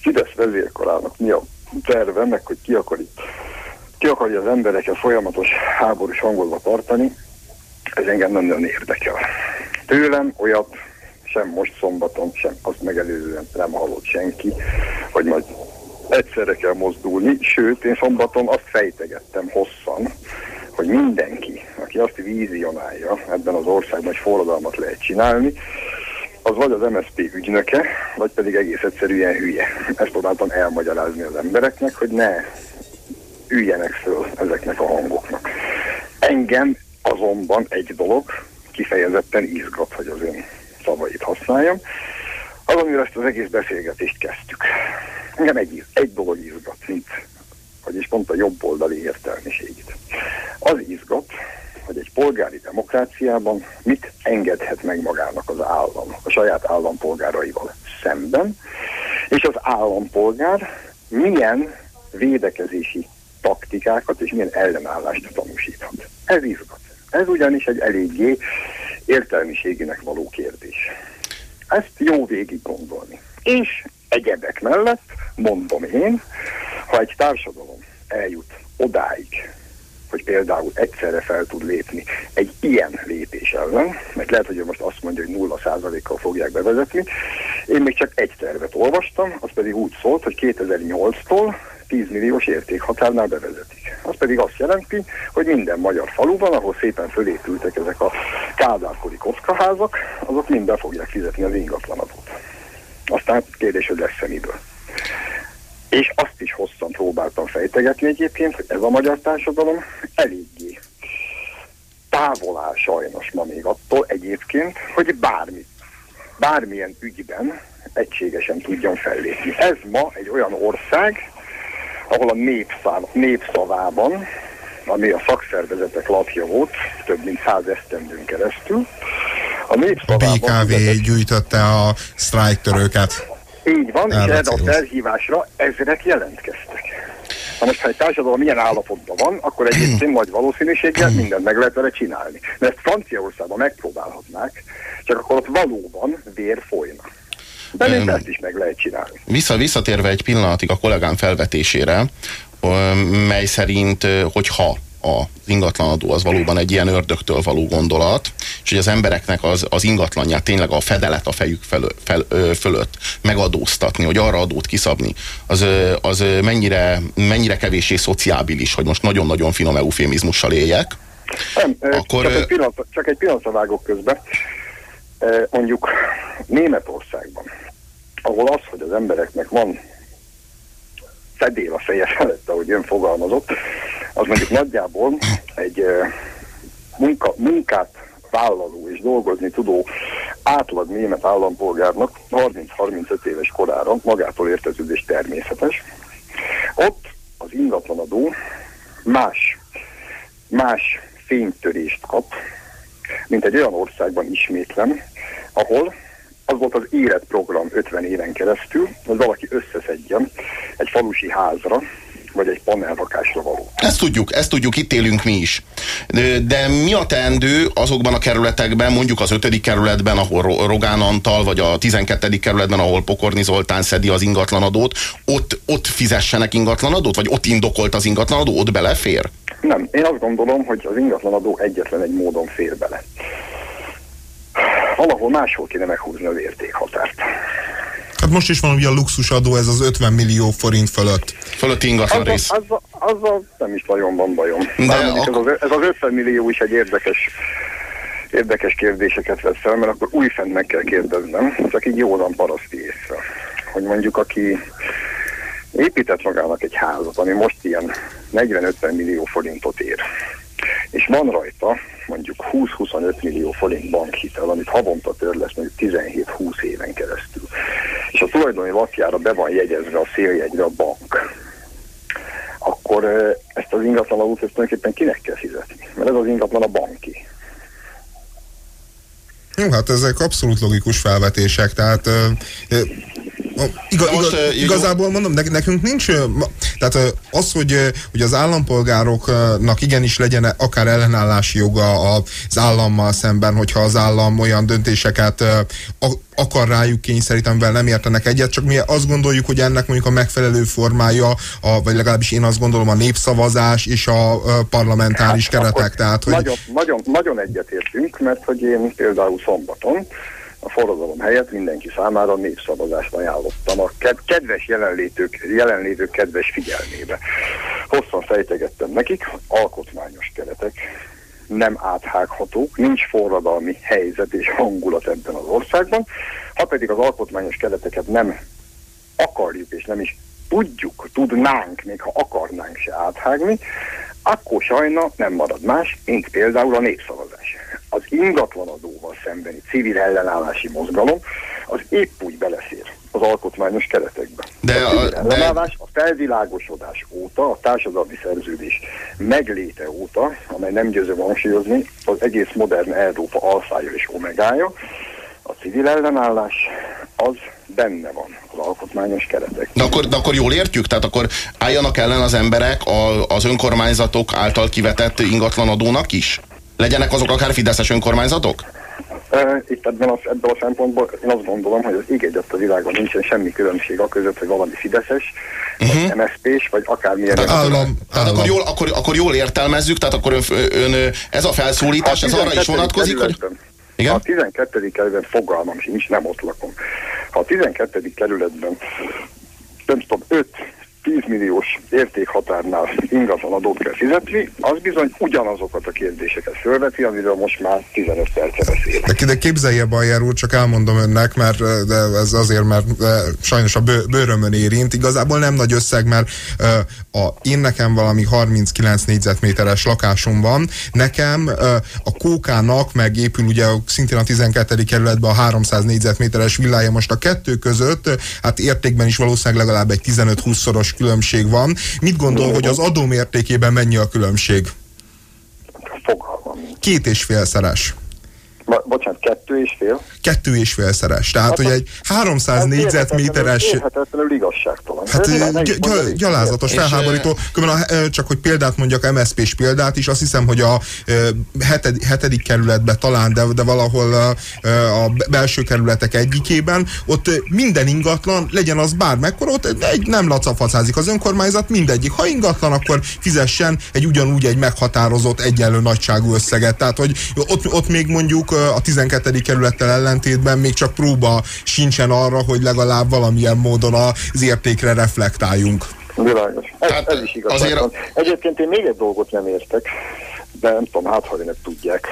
Fidesz vezérkarának mi a terve, meg hogy ki, akar, ki akarja az embereket folyamatos háborús hangolva tartani, ez engem nem nagyon érdekel. Tőlem olyat sem most szombaton, sem azt megelőzően nem hallott senki, hogy majd egyszerre kell mozdulni, sőt, én szombaton azt fejtegettem hosszan, hogy mindenki, aki azt vízionálja ebben az országban, hogy forradalmat lehet csinálni, az vagy az MSZP ügynöke, vagy pedig egész egyszerűen hülye. Ezt próbáltam elmagyarázni az embereknek, hogy ne üljenek föl ezeknek a hangoknak. Engem azonban egy dolog kifejezetten izgat, hogy az ön szavait használjam, az, amivel ezt az egész beszélgetést kezdtük. Engem egy, egy dolog izgat, mint, vagyis pont a jobb oldali értelmiségét. Az izgat, hogy egy polgári demokráciában mit engedhet meg magának az állam, a saját állampolgáraival szemben, és az állampolgár milyen védekezési taktikákat és milyen ellenállást tanúsíthat. Ez izgat. Ez ugyanis egy eléggé értelmiségének való kérdés. Ezt jó végig gondolni. És egyebek mellett, mondom én, ha egy társadalom eljut odáig, hogy például egyszerre fel tud lépni egy ilyen lépés ellen, mert lehet, hogy ő most azt mondja, hogy 0%-kal fogják bevezetni. Én még csak egy tervet olvastam, az pedig úgy szólt, hogy 2008-tól 10 milliós értékhatárnál bevezetik. Az pedig azt jelenti, hogy minden magyar faluban, ahol szépen fölépültek ezek a kádárkori kockaházak, azok mind be fogják fizetni az ingatlanadót. Aztán kérdés, hogy lesz-e miből. És azt is hosszan próbáltam fejtegetni egyébként, hogy ez a magyar társadalom eléggé távol áll sajnos ma még attól egyébként, hogy bármi, bármilyen ügyben egységesen tudjon fellépni. Ez ma egy olyan ország, ahol a népszám, népszavában, ami a szakszervezetek lapja volt, több mint száz esztendőn keresztül,
a népszavában... A BKV gyűjtötte a sztrájktörőket.
Így van, és erre a felhívásra ezrek jelentkeztek. Na most, ha egy társadalom milyen állapotban van, akkor egyébként nagy valószínűséggel mindent meg lehet vele csinálni. Mert ezt Franciaországban megpróbálhatnák, csak akkor ott valóban vér folyna. De még ezt is meg lehet csinálni.
Vissza, visszatérve egy pillanatig a kollégám felvetésére, mely szerint, hogyha az ingatlanadó az valóban egy ilyen ördögtől való gondolat, és hogy az embereknek az, az ingatlanját tényleg a fedelet a fejük fel, fel, fölött megadóztatni, hogy arra adót kiszabni, az, az mennyire, mennyire kevéssé szociábilis, hogy most nagyon-nagyon finom eufémizmussal éljek.
Nem, Akkor, csak, egy pillanat, csak egy pillanatra vágok közben. Mondjuk Németországban, ahol az, hogy az embereknek van fedél a feje felett, ahogy ön fogalmazott, az mondjuk nagyjából egy munka, munkát vállaló és dolgozni tudó átlag német állampolgárnak 30-35 éves korára magától értetődés természetes. Ott az ingatlanadó más, más fénytörést kap, mint egy olyan országban ismétlen, ahol az volt az életprogram 50 éven keresztül, hogy valaki összeszedjen egy falusi házra, vagy egy panelvakásra való.
Ezt tudjuk, ezt tudjuk, itt élünk mi is. De, de mi a teendő azokban a kerületekben, mondjuk az 5. kerületben, ahol Rogán Antal, vagy a 12. kerületben, ahol Pokorni Zoltán szedi az ingatlanadót, ott, ott fizessenek ingatlanadót, vagy ott indokolt az ingatlanadó, ott belefér?
Nem, én azt gondolom, hogy az ingatlanadó egyetlen egy módon fér bele valahol máshol kéne meghúzni az értékhatárt.
Hát most is van ugye a luxusadó, ez az 50 millió forint fölött.
Fölött ingatlan rész.
Azzal, azzal nem is nagyon van bajom. De ak- ez, az, ez az 50 millió is egy érdekes érdekes kérdéseket vesz fel, mert akkor újfent meg kell kérdeznem, csak így józan paraszti észre. Hogy mondjuk aki épített magának egy házat, ami most ilyen 40-50 millió forintot ér, és van rajta mondjuk 20-25 millió forint bankhitel, amit havonta törlesz mondjuk 17-20 éven keresztül. És a tulajdoni lapjára be van jegyezve a széljegyre a bank. Akkor ezt az ingatlan adót ezt tulajdonképpen kinek kell fizetni? Mert ez az ingatlan a banki.
Jó, hát ezek abszolút logikus felvetések, tehát Iga, most, igaz, igazából mondom, nekünk nincs, tehát az, hogy, hogy az állampolgároknak igenis legyen akár ellenállási joga az állammal szemben, hogyha az állam olyan döntéseket akar rájuk kényszeríteni, amivel nem értenek egyet, csak mi azt gondoljuk, hogy ennek mondjuk a megfelelő formája, a, vagy legalábbis én azt gondolom a népszavazás és a parlamentáris hát, keretek. Tehát,
hogy... nagyon, nagyon, nagyon egyetértünk, mert hogy én például szombaton a forradalom helyett mindenki számára népszavazást ajánlottam a kedves jelenlétők, jelenlévők kedves figyelmébe. Hosszan fejtegettem nekik, alkotmányos keretek nem áthághatók, nincs forradalmi helyzet és hangulat ebben az országban, ha pedig az alkotmányos kereteket nem akarjuk és nem is tudjuk, tudnánk, még ha akarnánk se áthágni, akkor sajna nem marad más, mint például a népszavazás az ingatlanadóval szembeni civil ellenállási mozgalom, az épp úgy beleszér az alkotmányos keretekbe.
De
a,
a-
a,
de-
ellenállás a felvilágosodás óta, a társadalmi szerződés megléte óta, amely nem győzöm hangsúlyozni, az egész modern Európa alfája és omegája, a civil ellenállás az benne van az alkotmányos keretek.
De akkor, de akkor jól értjük? Tehát akkor álljanak ellen az emberek a, az önkormányzatok által kivetett ingatlanadónak is? Legyenek azok akár fideszes önkormányzatok?
Itt ebben a, ebből a szempontból én azt gondolom, hogy az ég egyet a világon nincsen semmi különbség a között, hogy valami fideszes, uh-huh. vagy MSZP-s, vagy akármilyen...
Tehát állam,
Tehát
állam.
akkor jól, akkor, akkor jól értelmezzük, tehát akkor ön, ön ez a felszólítás, ez arra is
12.
vonatkozik, hogy... Igen?
Ha a 12. kerületben fogalmam sincs, nem ott lakom. Ha a 12. kerületben nem tudom, 5 10 milliós értékhatárnál ingatlan adót kell fizetni, az bizony ugyanazokat a kérdéseket fölveti, amiről most már 15 perce beszélek.
De, de képzelje Bajer úr, csak elmondom önnek, mert de ez azért, mert ö, sajnos a bő, bőrömön érint. Igazából nem nagy összeg, mert ö, a, én nekem valami 39 négyzetméteres lakásom van. Nekem a kókának meg épül ugye szintén a 12. kerületben a 300 négyzetméteres villája most a kettő között, hát értékben is valószínűleg legalább egy 15-20 szoros különbség van. Mit gondol, hogy az adó mértékében mennyi a különbség?
Fogalmam.
Két és félszeres.
Ba- bocsánat, kettő és fél.
kettő és félszeres. Tehát,
Hát
hogy egy 300
Ez
négyzetméteres
Érhetetlenül igazságtalan.
Hát gy- gy- gyalázatos, felháborító. Különben a, csak hogy példát mondjak, MSZP-s példát is, azt hiszem, hogy a ö, heted, hetedik kerületben talán, de, de valahol a be- belső kerületek egyikében, ott minden ingatlan, legyen az bármekkor, ott egy nem lacafacázik az önkormányzat, mindegyik. Ha ingatlan, akkor fizessen egy ugyanúgy egy meghatározott egyenlő nagyságú összeget. Tehát, hogy ott, ott még mondjuk ö, a 12. kerülettel ellentétben még csak próba sincsen arra, hogy legalább valamilyen módon az értékre reflektáljunk.
Világos. Ez,
Tehát
ez is igaz.
azért a-
Egyébként én még egy dolgot nem értek, de nem tudom, hát ha önök tudják.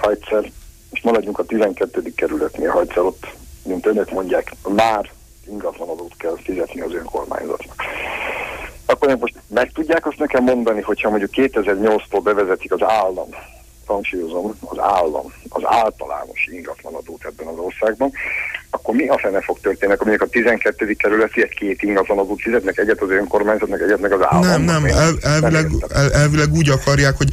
Ha egyszer, most maradjunk a 12. kerületnél, ha egyszer ott, mint önök mondják, már ingatlanadót kell fizetni az önkormányzatnak. Akkor most meg tudják azt nekem mondani, hogyha mondjuk 2008-tól bevezetik az állam, hangsúlyozom, az állam, az általános ingatlanadót ebben az országban, akkor mi a fene fog történni? Akkor mondjuk a 12. kerületiek két ingatlanadót fizetnek, egyet az önkormányzatnak, egyet meg az államnak.
Nem, nem, el, elvileg, el, elvileg úgy akarják, hogy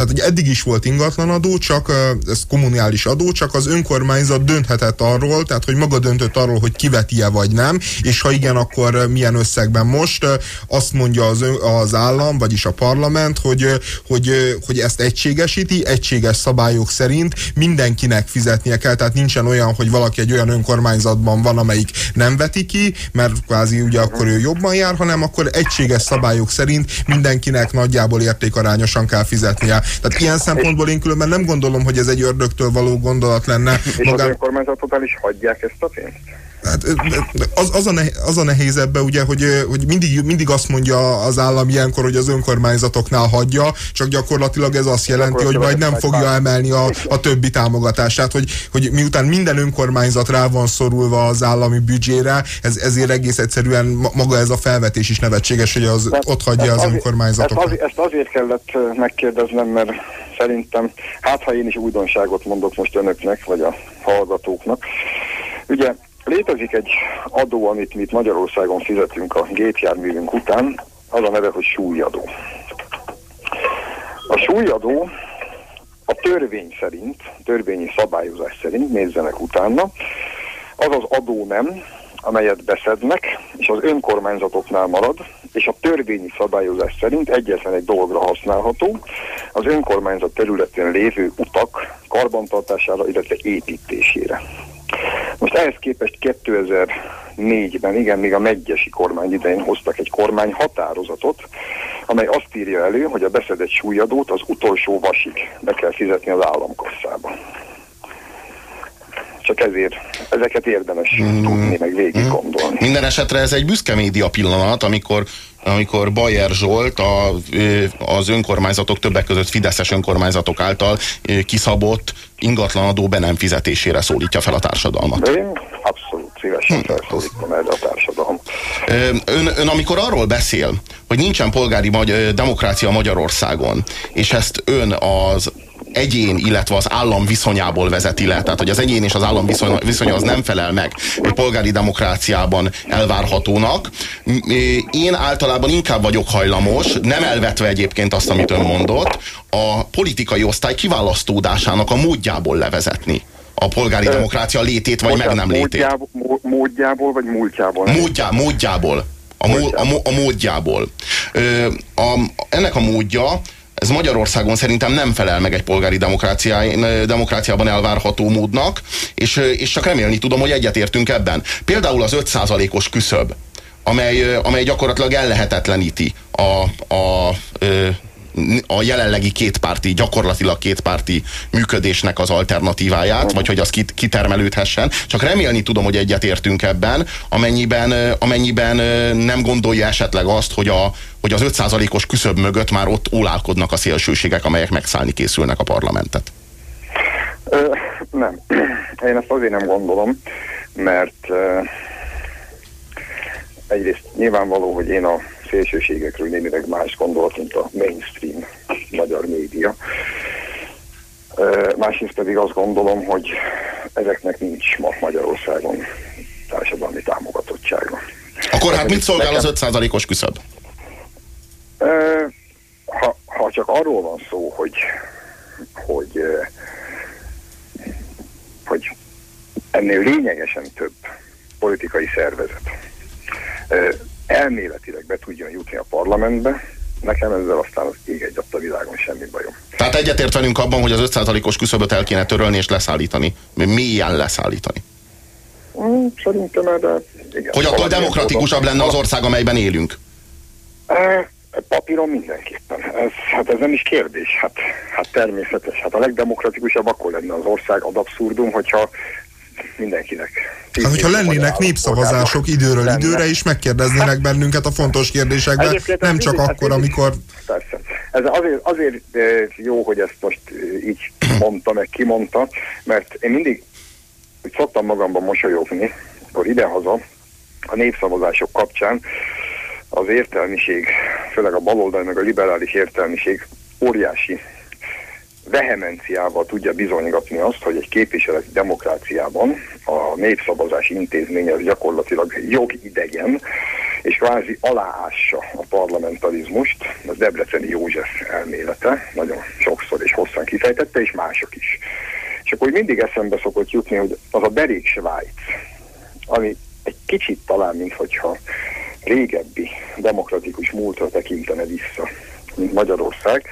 tehát hogy eddig is volt ingatlanadó, csak ez kommunális adó, csak az önkormányzat dönthetett arról, tehát hogy maga döntött arról, hogy kiveti-e vagy nem, és ha igen, akkor milyen összegben most. Azt mondja az, ön- az állam, vagyis a parlament, hogy, hogy, hogy ezt egységesíti, egységes szabályok szerint mindenkinek fizetnie kell, tehát nincsen olyan, hogy valaki egy olyan önkormányzatban van, amelyik nem veti ki, mert kvázi ugye akkor ő jobban jár, hanem akkor egységes szabályok szerint mindenkinek nagyjából értékarányosan kell fizetnie. Tehát ilyen szempontból én különben nem gondolom, hogy ez egy ördögtől való gondolat lenne.
És az
Magán,
önkormányzatoknál is hagyják ezt a pénzt?
Hát, az, az, a nehéz, az a nehéz ebbe, ugye, hogy, hogy mindig, mindig azt mondja az állam ilyenkor, hogy az önkormányzatoknál hagyja, csak gyakorlatilag ez azt jelenti, hogy majd nem fogja emelni a, a többi támogatását, hogy, hogy miután minden önkormányzat rá van szorulva az állami büdzsére, ez, ezért egész egyszerűen ma- maga ez a felvetés is nevetséges, hogy az
Tehát
ott hagyja az önkormányzatokat.
Ezt, azért, ezt azért kellett megkérdeznem, mert szerintem, hát ha én is újdonságot mondok most önöknek, vagy a hallgatóknak. Ugye létezik egy adó, amit mi Magyarországon fizetünk a gépjárművünk után, az a neve, hogy súlyadó. A súlyadó a törvény szerint, törvényi szabályozás szerint, nézzenek utána, az az adó nem, amelyet beszednek, és az önkormányzatoknál marad, és a törvényi szabályozás szerint egyetlen egy dologra használható, az önkormányzat területén lévő utak karbantartására, illetve építésére. Most ehhez képest 2004-ben, igen, még a megyesi kormány idején hoztak egy kormány határozatot, amely azt írja elő, hogy a beszedett súlyadót az utolsó vasig be kell fizetni az államkasszába. Csak ezért ezeket érdemes tudni, meg végig gondolni.
Minden esetre ez egy büszke média pillanat, amikor amikor Bajer Zsolt a, az önkormányzatok többek között Fideszes önkormányzatok által kiszabott ingatlanadó be nem fizetésére szólítja fel a társadalmat.
De én abszolút szívesen felszólítom erre a társadalmat.
Ö, Ön, ön amikor arról beszél, hogy nincsen polgári magy- demokrácia Magyarországon, és ezt ön az egyén, illetve az állam viszonyából vezeti le. Tehát, hogy az egyén és az állam viszony, viszonya az nem felel meg egy polgári demokráciában elvárhatónak. Én általában inkább vagyok hajlamos, nem elvetve egyébként azt, amit ön mondott, a politikai osztály kiválasztódásának a módjából levezetni a polgári demokrácia létét, vagy meg nem létét.
Módjából, módjából vagy múltjából?
Módjá, módjából. A, mó, a, a módjából. Ö, a, ennek a módja ez Magyarországon szerintem nem felel meg egy polgári demokráciában elvárható módnak, és, és csak remélni tudom, hogy egyetértünk ebben. Például az 5%-os küszöb, amely, amely gyakorlatilag ellehetetleníti a, a, a a jelenlegi kétpárti, gyakorlatilag kétpárti működésnek az alternatíváját, vagy hogy az kitermelődhessen. Csak remélni tudom, hogy egyetértünk ebben, amennyiben, amennyiben nem gondolja esetleg azt, hogy, a, hogy az 5%-os küszöb mögött már ott ólálkodnak a szélsőségek, amelyek megszállni készülnek a parlamentet.
Ö, nem. Én ezt azért nem gondolom, mert uh, egyrészt nyilvánvaló, hogy én a szélsőségekről némileg más gondolat, mint a mainstream magyar média. Másrészt pedig azt gondolom, hogy ezeknek nincs ma Magyarországon társadalmi támogatottsága.
Akkor hát mit szolgál az 5%-os küszöb?
Ha, ha csak arról van szó, hogy, hogy, hogy ennél lényegesen több politikai szervezet elméletileg be tudjon jutni a parlamentbe, nekem ezzel aztán az ég egy a világon semmi bajom.
Tehát egyetért velünk abban, hogy az 5%-os küszöböt el kéne törölni és leszállítani. Milyen leszállítani?
Mm, szerintem, de igen.
Hogy attól demokratikusabb lenne az ország, amelyben élünk?
E, papíron mindenképpen. Ez, hát ez nem is kérdés. Hát, hát természetes. Hát a legdemokratikusabb akkor lenne az ország ad abszurdum, hogyha mindenkinek.
Hát, hogyha lennének népszavazások időről lenne. időre, és megkérdeznének hát, bennünket a fontos kérdésekben, Egyébként nem csak akkor, amikor...
Persze. Ez azért, azért jó, hogy ezt most így mondta, meg kimondta, mert én mindig úgy szoktam magamban mosolyogni, akkor idehaza a népszavazások kapcsán az értelmiség, főleg a baloldal meg a liberális értelmiség óriási vehemenciával tudja bizonygatni azt, hogy egy képviseleti demokráciában a népszavazás intézménye az gyakorlatilag jogidegen, és kvázi aláássa a parlamentarizmust, az Debreceni József elmélete, nagyon sokszor és hosszan kifejtette, és mások is. És akkor mindig eszembe szokott jutni, hogy az a derék Svájc, ami egy kicsit talán, mintha régebbi demokratikus múltra tekintene vissza, mint Magyarország.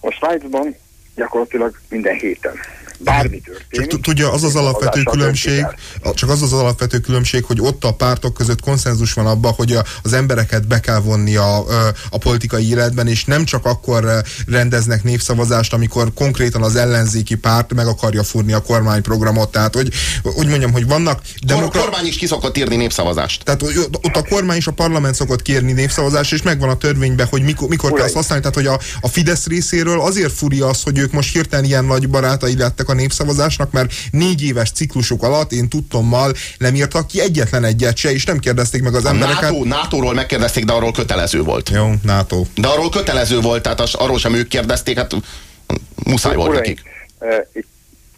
A Svájcban gyakorlatilag minden héten bármi történik.
Csak tudja, az az alapvető különbség, csak az az alapvető különbség, hogy ott a pártok között konszenzus van abban, hogy az embereket be kell vonni a, a politikai életben, és nem csak akkor rendeznek népszavazást, amikor konkrétan az ellenzéki párt meg akarja fúrni a kormányprogramot. Tehát, hogy, hogy mondjam, hogy vannak...
Demokra... A kormány is ki szokott írni népszavazást.
Tehát ott a kormány és a parlament szokott kérni népszavazást, és megvan a törvényben, hogy mikor, mikor kell azt használni. Tehát, hogy a, a Fidesz részéről azért fúrja az, hogy ők most hirtelen ilyen nagy barátai lettek a népszavazásnak, mert négy éves ciklusok alatt én tudtommal nem írtak ki egyetlen egyet se, és nem kérdezték meg az a embereket.
NATO, NATO-ról megkérdezték, de arról kötelező volt.
Jó, NATO.
De arról kötelező volt, tehát az, arról sem ők kérdezték, hát muszáj volt nekik.
E, itt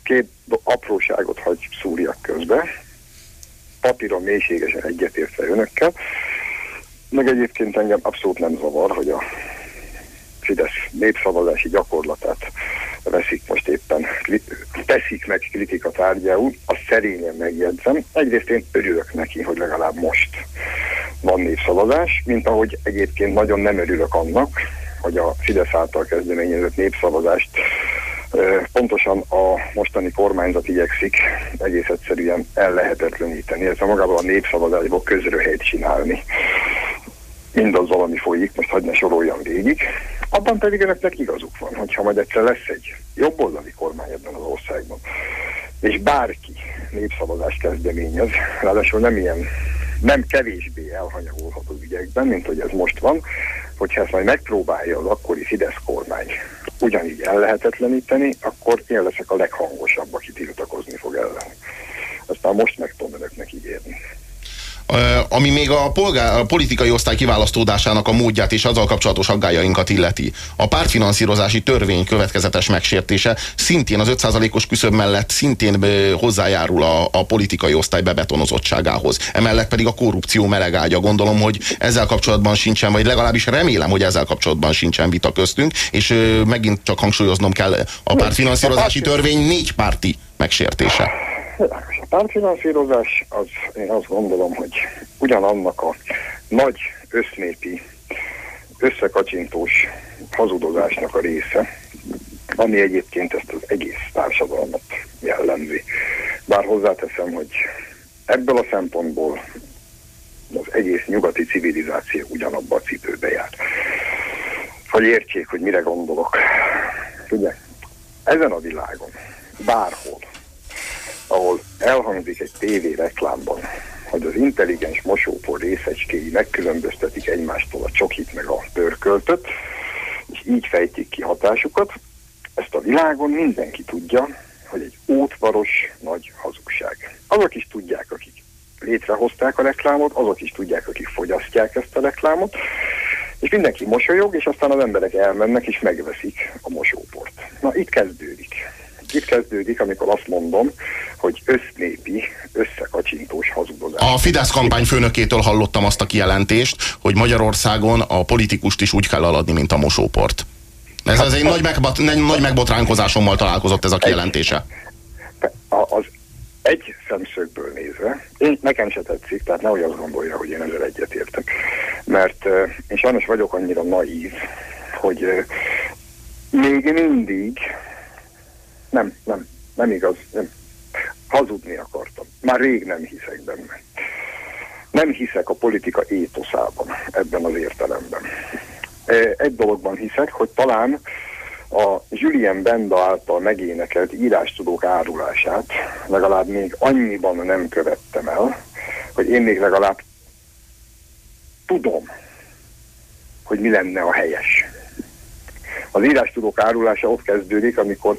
két apróságot hagy szúrjak közbe. Papíron mélységesen egyetértve önökkel. Meg egyébként engem abszolút nem zavar, hogy a Fidesz népszavazási gyakorlatát veszik most éppen, teszik meg kritika tárgyául, azt szerényen megjegyzem. Egyrészt én örülök neki, hogy legalább most van népszavazás, mint ahogy egyébként nagyon nem örülök annak, hogy a Fidesz által kezdeményezett népszavazást pontosan a mostani kormányzat igyekszik egész egyszerűen ellehetetleníteni, a magából a népszavazásból közröhelyt csinálni mindazzal, ami folyik, most hagyd ne soroljam végig. Abban pedig önöknek igazuk van, hogyha majd egyszer lesz egy jobboldali kormány ebben az országban, és bárki népszavazást kezdeményez, ráadásul nem ilyen, nem kevésbé elhanyagolható ügyekben, mint hogy ez most van, hogyha ezt majd megpróbálja az akkori Fidesz kormány ugyanígy ellehetetleníteni, akkor én leszek a leghangosabb, aki tiltakozni fog ellen. Ezt már most meg tudom önöknek ígérni.
Ami még a, polgár, a politikai osztály kiválasztódásának a módját és azzal kapcsolatos aggájainkat illeti. A pártfinanszírozási törvény következetes megsértése szintén az 5%-os küszöb mellett szintén hozzájárul a, a politikai osztály bebetonozottságához. Emellett pedig a korrupció melegágya. Gondolom, hogy ezzel kapcsolatban sincsen, vagy legalábbis remélem, hogy ezzel kapcsolatban sincsen vita köztünk, és megint csak hangsúlyoznom kell a pártfinanszírozási törvény négy párti megsértése.
Pártfinanszírozás az, én azt gondolom, hogy ugyanannak a nagy össznépi, összekacsintós hazudozásnak a része, ami egyébként ezt az egész társadalmat jellemzi. Bár hozzáteszem, hogy ebből a szempontból az egész nyugati civilizáció ugyanabba a cipőbe jár. Hogy értsék, hogy mire gondolok. Ugye, ezen a világon, bárhol, elhangzik egy tévé reklámban, hogy az intelligens mosópor részecskéi megkülönböztetik egymástól a csokit meg a törköltöt, és így fejtik ki hatásukat, ezt a világon mindenki tudja, hogy egy ótvaros nagy hazugság. Azok is tudják, akik létrehozták a reklámot, azok is tudják, akik fogyasztják ezt a reklámot, és mindenki mosolyog, és aztán az emberek elmennek és megveszik a mosóport. Na, itt kezdődik itt kezdődik, amikor azt mondom, hogy össznépi, összekacsintós hazudozás.
A Fidesz kampányfőnökétől hallottam azt a kijelentést, hogy Magyarországon a politikust is úgy kell aladni, mint a mosóport. Ez az egy nagy, megbot, nagy megbotránkozásommal találkozott ez a kijelentése.
Az egy szemszögből nézve, én, nekem se tetszik, tehát nehogy azt gondolja, hogy én ezzel egyetértek. Mert uh, én sajnos vagyok annyira naív, hogy uh, még mindig nem, nem, nem igaz, nem. Hazudni akartam. Már rég nem hiszek benne. Nem hiszek a politika étoszában ebben az értelemben. E, egy dologban hiszek, hogy talán a Julien Benda által megénekelt írástudók árulását legalább még annyiban nem követtem el, hogy én még legalább tudom, hogy mi lenne a helyes. Az írástudók árulása ott kezdődik, amikor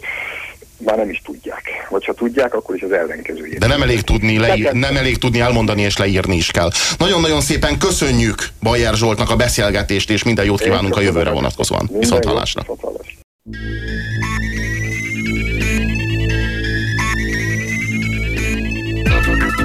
már nem is tudják. Vagy ha tudják, akkor is az ellenkezőjét.
De nem elég tudni, leír, nem elég tudni elmondani és leírni is kell. Nagyon-nagyon szépen köszönjük Bajer Zsoltnak a beszélgetést, és minden jót kívánunk a jövőre vonatkozóan. Viszont hallásra.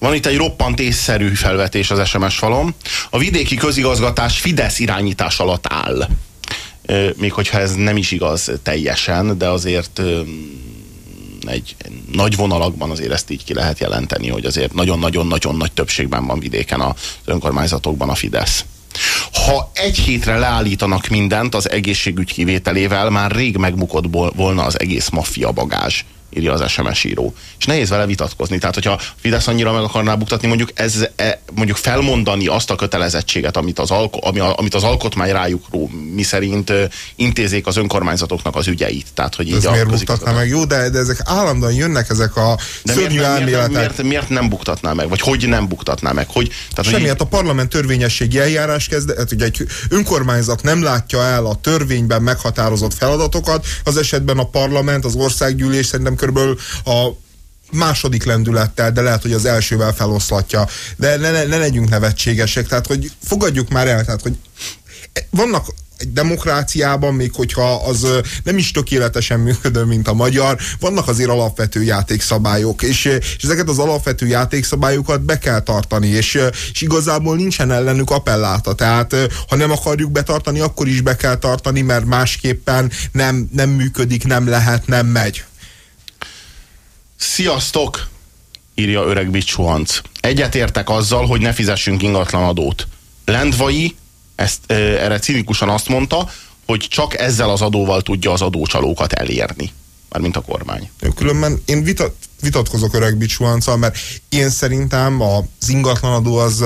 Van itt egy roppant észszerű felvetés az SMS falon. A vidéki közigazgatás Fidesz irányítás alatt áll. Még hogyha ez nem is igaz teljesen, de azért egy nagy vonalakban azért ezt így ki lehet jelenteni, hogy azért nagyon-nagyon-nagyon nagy többségben van vidéken az önkormányzatokban a Fidesz. Ha egy hétre leállítanak mindent az egészségügy kivételével, már rég megmukott volna az egész maffia bagázs írja az SMS író. És nehéz vele vitatkozni. Tehát, hogyha Fidesz annyira meg akarná buktatni, mondjuk, ez, e, mondjuk felmondani azt a kötelezettséget, amit az, alko, ami, amit az alkotmány rájuk ró, mi szerint intézék az önkormányzatoknak az ügyeit. Tehát, hogy így
ez miért buktatná meg? Jó, de, de ezek állandóan jönnek ezek a de szörnyű miért, elméletek.
Miért, miért, miért, nem buktatná meg? Vagy hogy nem buktatná meg? Hogy,
tehát, Semmi, hogy... a parlament törvényességi eljárás kezd, hát ugye egy önkormányzat nem látja el a törvényben meghatározott feladatokat, az esetben a parlament, az országgyűlés szerintem körülbelül a második lendülettel, de lehet, hogy az elsővel feloszlatja. De ne, ne, ne legyünk nevetségesek, tehát hogy fogadjuk már el, tehát hogy vannak egy demokráciában, még hogyha az nem is tökéletesen működő, mint a magyar, vannak azért alapvető játékszabályok, és, és ezeket az alapvető játékszabályokat be kell tartani, és, és igazából nincsen ellenük appelláta, tehát ha nem akarjuk betartani, akkor is be kell tartani, mert másképpen nem, nem működik, nem lehet, nem megy.
Sziasztok! írja öreg Bicsuhanc. Egyetértek azzal, hogy ne fizessünk ingatlanadót. Lendvai ezt, e, erre cinikusan azt mondta, hogy csak ezzel az adóval tudja az adócsalókat elérni. Mármint a kormány.
Különben én vitat, vitatkozok öreg Bicsuhanccal, mert én szerintem az ingatlanadó az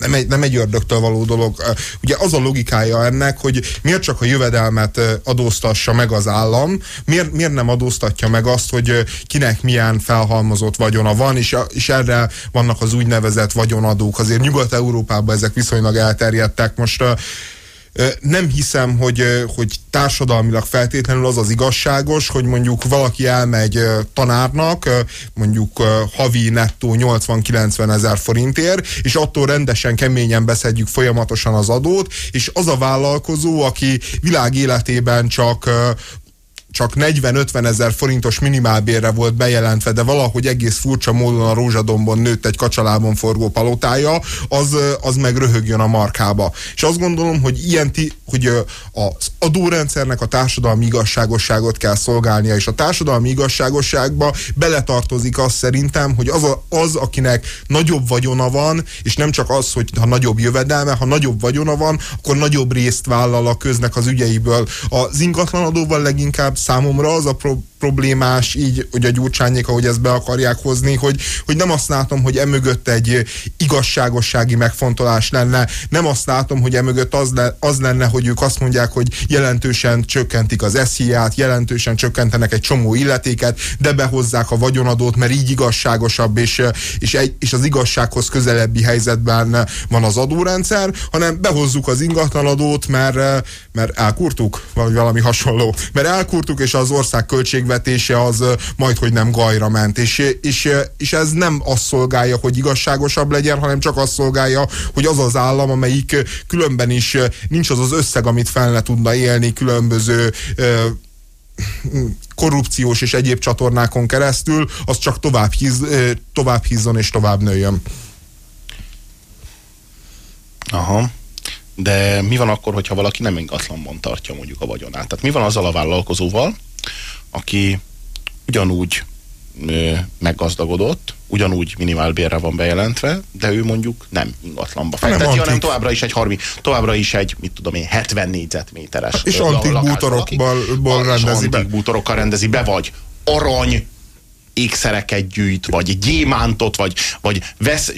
nem egy, nem egy ördögtől való dolog. Ugye az a logikája ennek, hogy miért csak a jövedelmet adóztassa meg az állam, miért, miért nem adóztatja meg azt, hogy kinek milyen felhalmozott vagyona van, és, és erre vannak az úgynevezett vagyonadók. Azért Nyugat-Európában ezek viszonylag elterjedtek. Most nem hiszem, hogy, hogy társadalmilag feltétlenül az az igazságos, hogy mondjuk valaki elmegy tanárnak, mondjuk havi nettó 80-90 ezer forintért, és attól rendesen keményen beszedjük folyamatosan az adót, és az a vállalkozó, aki világ életében csak csak 40-50 ezer forintos minimálbérre volt bejelentve, de valahogy egész furcsa módon a rózsadombon nőtt egy kacsalában forgó palotája, az, az meg röhögjön a markába. És azt gondolom, hogy ilyen ti, hogy az adórendszernek a társadalmi igazságosságot kell szolgálnia, és a társadalmi igazságosságba beletartozik az szerintem, hogy az, a, az, akinek nagyobb vagyona van, és nem csak az, hogy ha nagyobb jövedelme, ha nagyobb vagyona van, akkor nagyobb részt vállal a köznek az ügyeiből. Az ingatlanadóval leginkább számomra az a pro- problémás így, hogy a gyurcsányék, ahogy ezt be akarják hozni, hogy, hogy nem azt látom, hogy emögött egy igazságossági megfontolás lenne, nem azt látom, hogy emögött az, le, az lenne, hogy ők azt mondják, hogy jelentősen csökkentik az SZIA-t, jelentősen csökkentenek egy csomó illetéket, de behozzák a vagyonadót, mert így igazságosabb, és, és, egy, és az igazsághoz közelebbi helyzetben van az adórendszer, hanem behozzuk az ingatlanadót, mert, mert elkurtuk, vagy valami hasonló, mert elkurtuk, és az ország költség költségvetése az majd, hogy nem gajra ment, és, és, és ez nem azt szolgálja, hogy igazságosabb legyen, hanem csak azt szolgálja, hogy az az állam, amelyik különben is nincs az az összeg, amit fel le tudna élni különböző korrupciós és egyéb csatornákon keresztül, az csak tovább, híz, tovább hízzon és tovább nőjön.
Aha. De mi van akkor, hogyha valaki nem ingatlanban tartja mondjuk a vagyonát? Tehát mi van azzal a vállalkozóval, aki ugyanúgy meggazdagodott, ugyanúgy minimálbérre van bejelentve, de ő mondjuk nem ingatlanba fekteti, hanem továbbra is egy 30, továbbra is egy, mit tudom én, 70 négyzetméteres
És antik bútorokból rendezi
be. bútorokkal rendezi be, vagy arany ékszereket gyűjt, vagy gyémántot, vagy, vagy vesz,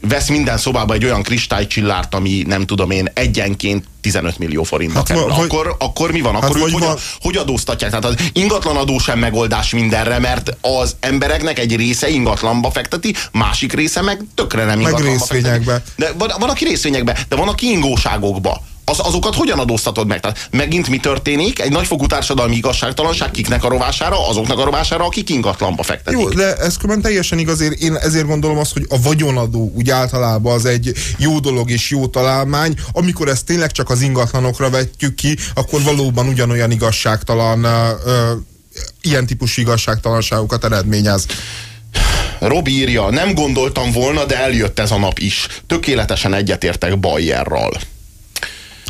vesz minden szobába egy olyan kristálycsillárt, ami nem tudom én egyenként 15 millió forintba hát, kerül. Vagy, akkor, akkor mi van? Hát akkor hát, hogy, van... hogy adóztatják? Tehát az ingatlan adó sem megoldás mindenre, mert az embereknek egy része ingatlanba fekteti, másik része meg tökre nem ingatlanba
meg részvényekbe.
Fekteti. De van, van, aki részvényekbe, de van, aki ingóságokba az, azokat hogyan adóztatod meg? Tehát megint mi történik? Egy nagyfokú társadalmi igazságtalanság kiknek a rovására? Azoknak a rovására, akik ingatlanba fektetik.
Jó, de ez különben teljesen igaz. Én ezért gondolom azt, hogy a vagyonadó úgy általában az egy jó dolog és jó találmány. Amikor ezt tényleg csak az ingatlanokra vetjük ki, akkor valóban ugyanolyan igazságtalan ö, ilyen típusú igazságtalanságokat eredményez.
Robi írja, nem gondoltam volna, de eljött ez a nap is. Tökéletesen egyetértek Bayerral.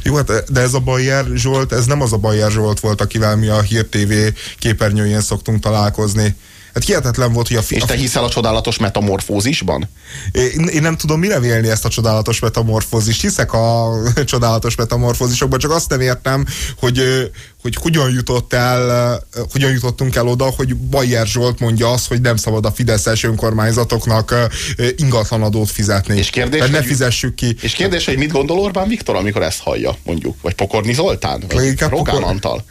Jó, hát de ez a Bayer Zsolt, ez nem az a Bayer Zsolt volt, akivel mi a Hír TV képernyőjén szoktunk találkozni. Hát hihetetlen volt, hogy a
És te hiszel a csodálatos metamorfózisban?
Én, én nem tudom mire vélni ezt a csodálatos metamorfózist. Hiszek a csodálatos metamorfózisokban, csak azt nem értem, hogy, hogy hogyan jutott el, hogyan jutottunk el oda, hogy Bayer Zsolt mondja azt, hogy nem szabad a Fideszes önkormányzatoknak ingatlanadót fizetni.
És kérdés,
hogy, ne fizessük ki.
És kérdés, hogy mit gondol Orbán Viktor, amikor ezt hallja, mondjuk? Vagy Pokorni Zoltán? Vagy Rogán Antal?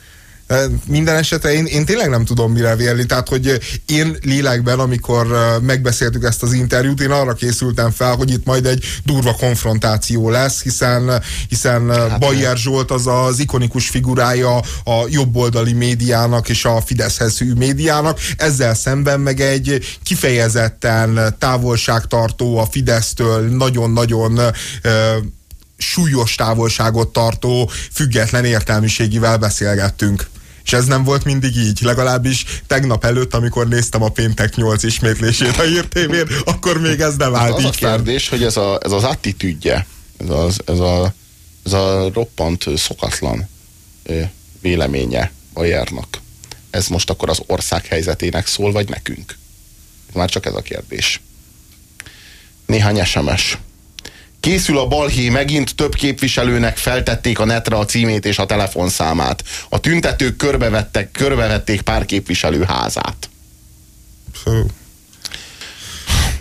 Minden esetre én, én tényleg nem tudom mire vélni, tehát hogy én lélekben, amikor megbeszéltük ezt az interjút, én arra készültem fel, hogy itt majd egy durva konfrontáció lesz, hiszen, hiszen hát Bayer Zsolt az az ikonikus figurája a jobboldali médiának és a Fideszhez hű médiának, ezzel szemben meg egy kifejezetten távolságtartó a Fidesztől nagyon-nagyon súlyos távolságot tartó független értelmiségivel beszélgettünk. És ez nem volt mindig így. Legalábbis tegnap előtt, amikor néztem a péntek 8 ismétlését a hírtévén, akkor még ez nem állt
az így a kérdés, hogy ez, a, ez az attitűdje, ez, az, ez, a, ez a roppant szokatlan véleménye Bajernak. Ez most akkor az ország helyzetének szól, vagy nekünk? Már csak ez a kérdés. Néhány SMS. Készül a balhé, megint több képviselőnek feltették a netre a címét és a telefonszámát. A tüntetők körbevettek, körbevették pár képviselő házát.